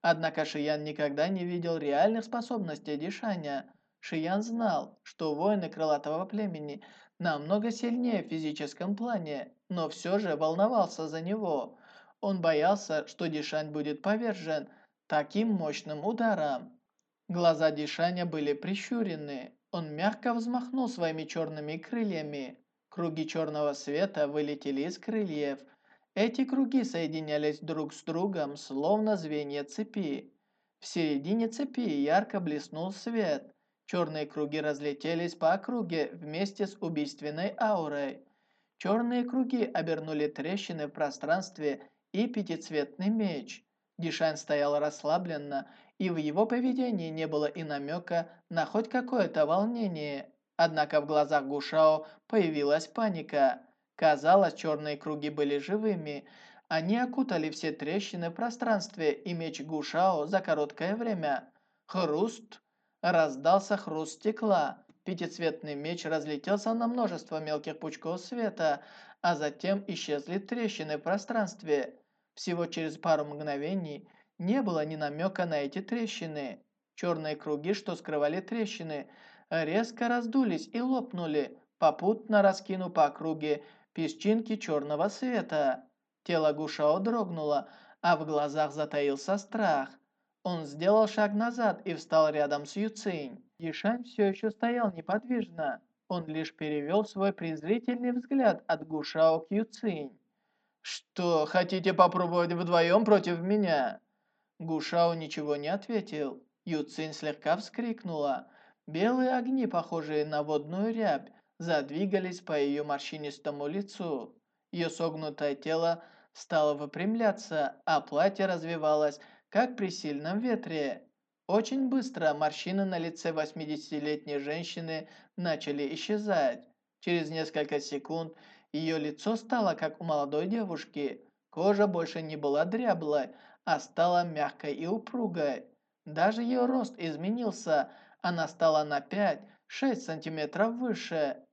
S1: Однако Шиян никогда не видел реальных способностей Дишаня. Шиян знал, что воины крылатого племени намного сильнее в физическом плане, но все же волновался за него. Он боялся, что Дишань будет повержен таким мощным ударом. Глаза Дишаня были прищурены. Он мягко взмахнул своими черными крыльями. Круги черного света вылетели из крыльев – эти круги соединялись друг с другом, словно звенья цепи. В середине цепи ярко блеснул свет. Черные круги разлетелись по округе вместе с убийственной аурой. Черные круги обернули трещины в пространстве и пятицветный меч. Дишань стоял расслабленно, и в его поведении не было и намека на хоть какое-то волнение. Однако в глазах Гушао появилась паника – Казалось, черные круги были живыми. Они окутали все трещины в пространстве и меч Гушао за короткое время. Хруст! Раздался хруст стекла. Пятицветный меч разлетелся на множество мелких пучков света, а затем исчезли трещины в пространстве. Всего через пару мгновений не было ни намека на эти трещины. Черные круги, что скрывали трещины, резко раздулись и лопнули, попутно раскинув по округе песчинки черного света. Тело Гушао дрогнуло, а в глазах затаился страх. Он сделал шаг назад и встал рядом с Юцинь. Дишань все еще стоял неподвижно. Он лишь перевел свой презрительный взгляд от Гушао к Юцинь. «Что, хотите попробовать вдвоем против меня?» Гушао ничего не ответил. Юцинь слегка вскрикнула. Белые огни, похожие на водную рябь, задвигались по ее морщинистому лицу. Ее согнутое тело стало выпрямляться, а платье развивалось, как при сильном ветре. Очень быстро морщины на лице 80-летней женщины начали исчезать. Через несколько секунд ее лицо стало как у молодой девушки. Кожа больше не была дряблой, а стала мягкой и упругой. Даже ее рост изменился, она стала на 5-6 сантиметров выше.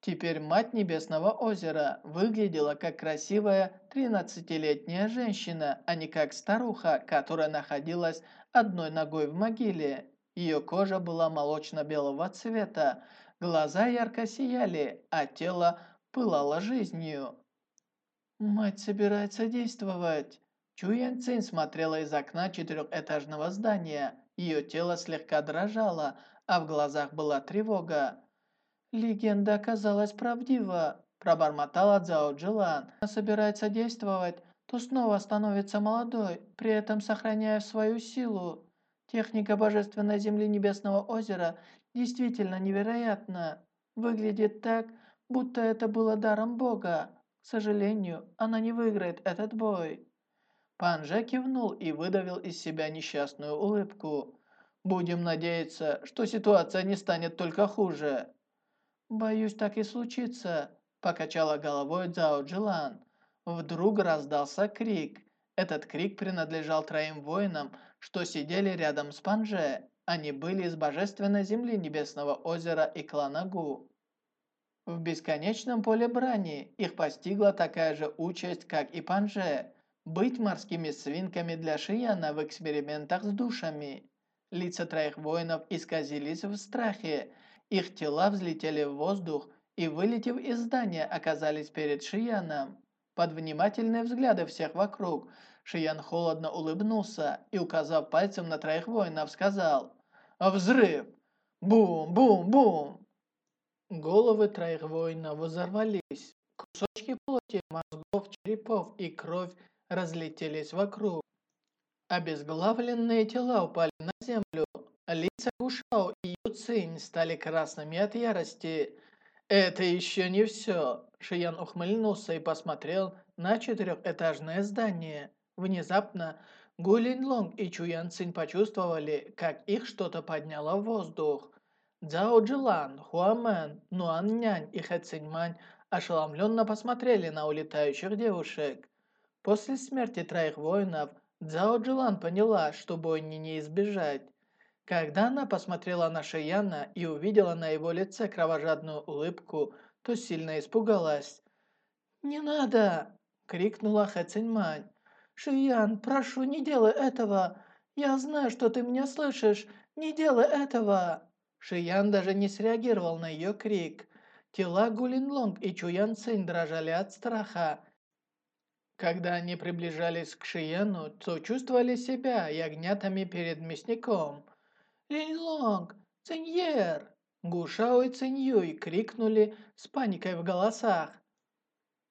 S1: Теперь мать Небесного озера выглядела как красивая 13-летняя женщина, а не как старуха, которая находилась одной ногой в могиле. Ее кожа была молочно-белого цвета, глаза ярко сияли, а тело пылало жизнью. «Мать собирается действовать!» Чуян Цин смотрела из окна четырехэтажного здания. Ее тело слегка дрожало, а в глазах была тревога. «Легенда оказалась правдива», – пробормотала Цзао Джилан. «Она собирается действовать, то снова становится молодой, при этом сохраняя свою силу. Техника Божественной Земли Небесного Озера действительно невероятна. Выглядит так, будто это было даром Бога. К сожалению, она не выиграет этот бой». Пан Же кивнул и выдавил из себя несчастную улыбку. «Будем надеяться, что ситуация не станет только хуже». «Боюсь, так и случится», – покачала головой Цао Джилан. Вдруг раздался крик. Этот крик принадлежал троим воинам, что сидели рядом с Панже. Они были из божественной земли Небесного озера и клана Гу. В бесконечном поле брани их постигла такая же участь, как и Панже – быть морскими свинками для Шияна в экспериментах с душами. Лица троих воинов исказились в страхе, их тела взлетели в воздух и, вылетев из здания, оказались перед Шияном. Под внимательные взгляды всех вокруг, Шиян холодно улыбнулся и, указав пальцем на троих воинов, сказал «Взрыв! Бум! Бум! Бум!» Головы троих воинов взорвались. Кусочки плоти, мозгов, черепов и кровь разлетелись вокруг. Обезглавленные тела упали на землю. Лица Гушао и Юцинь стали красными от ярости. «Это еще не все!» Шиян ухмыльнулся и посмотрел на четырехэтажное здание. Внезапно Гулин Лонг и Чуян Цинь почувствовали, как их что-то подняло в воздух. Цзао Джилан, Хуамен, Нуан Нянь и Хэ Циньмань ошеломленно посмотрели на улетающих девушек. После смерти троих воинов Цзао Джилан поняла, что бойни не избежать. Когда она посмотрела на Шияна и увидела на его лице кровожадную улыбку, то сильно испугалась. «Не надо!» — крикнула Хэ Циньмань. «Шиян, прошу, не делай этого! Я знаю, что ты меня слышишь! Не делай этого!» Шиян даже не среагировал на ее крик. Тела Гулинлонг и Чуян Цинь дрожали от страха. Когда они приближались к Шияну, то чувствовали себя ягнятами перед мясником – «Линь-Лонг! Циньер!» Гушао и Циньюй крикнули с паникой в голосах.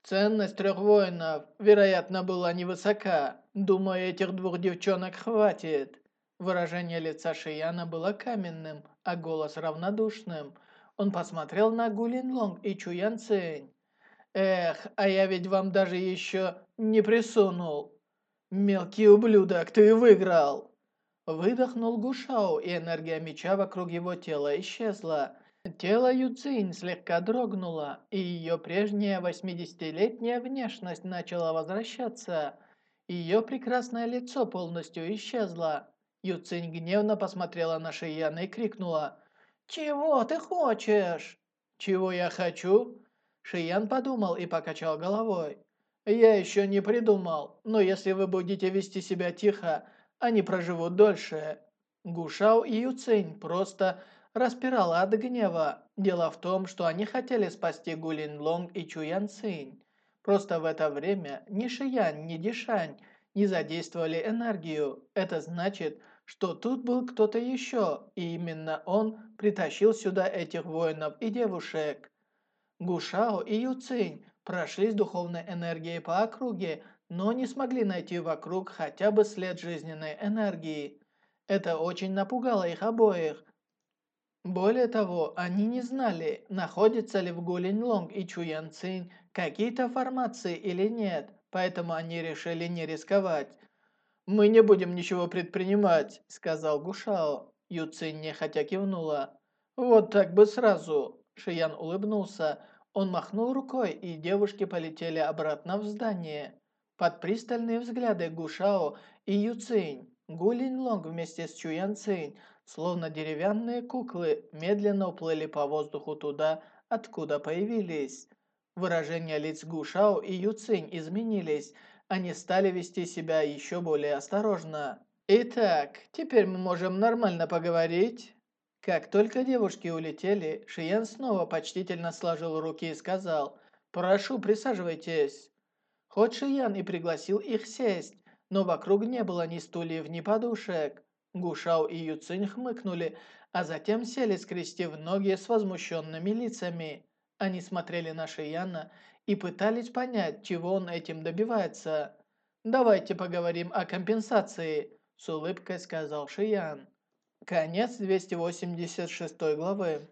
S1: Ценность трех воинов, вероятно, была невысока. Думаю, этих двух девчонок хватит. Выражение лица Шияна было каменным, а голос равнодушным. Он посмотрел на Гулин Лонг и Чуян Цинь. «Эх, а я ведь вам даже еще не присунул. Мелкий ублюдок, ты выиграл!» Выдохнул Гушао, и энергия меча вокруг его тела исчезла. Тело Юцинь слегка дрогнуло, и ее прежняя 80-летняя внешность начала возвращаться. Ее прекрасное лицо полностью исчезло. Юцинь гневно посмотрела на Шияна и крикнула «Чего ты хочешь?» «Чего я хочу?» Шиян подумал и покачал головой. «Я еще не придумал, но если вы будете вести себя тихо, они проживут дольше. Гушао и Юцинь просто распирала от гнева. Дело в том, что они хотели спасти Гулин Лонг и Чуян Цинь. Просто в это время ни Шиянь, ни Дишань не задействовали энергию. Это значит, что тут был кто-то еще, и именно он притащил сюда этих воинов и девушек. Гушао и Юцинь прошли с духовной энергией по округе, но не смогли найти вокруг хотя бы след жизненной энергии. Это очень напугало их обоих. Более того, они не знали, находятся ли в Гулинлонг и Чуян Цинь какие-то формации или нет, поэтому они решили не рисковать. «Мы не будем ничего предпринимать», — сказал Гушао. Юцинь нехотя кивнула. «Вот так бы сразу». Шиян улыбнулся. Он махнул рукой, и девушки полетели обратно в здание. Под пристальные взгляды Гушао и Юцинь, Гулин Лонг вместе с Чуян Цинь, словно деревянные куклы, медленно уплыли по воздуху туда, откуда появились. Выражения лиц Гушао и Юцинь изменились, они стали вести себя еще более осторожно. «Итак, теперь мы можем нормально поговорить?» Как только девушки улетели, Шиян снова почтительно сложил руки и сказал «Прошу, присаживайтесь». Хоть Шиян и пригласил их сесть, но вокруг не было ни стульев, ни подушек. Гушао и Юцинь хмыкнули, а затем сели, скрестив ноги с возмущенными лицами. Они смотрели на Шияна и пытались понять, чего он этим добивается. «Давайте поговорим о компенсации», – с улыбкой сказал Шиян. Конец 286 главы.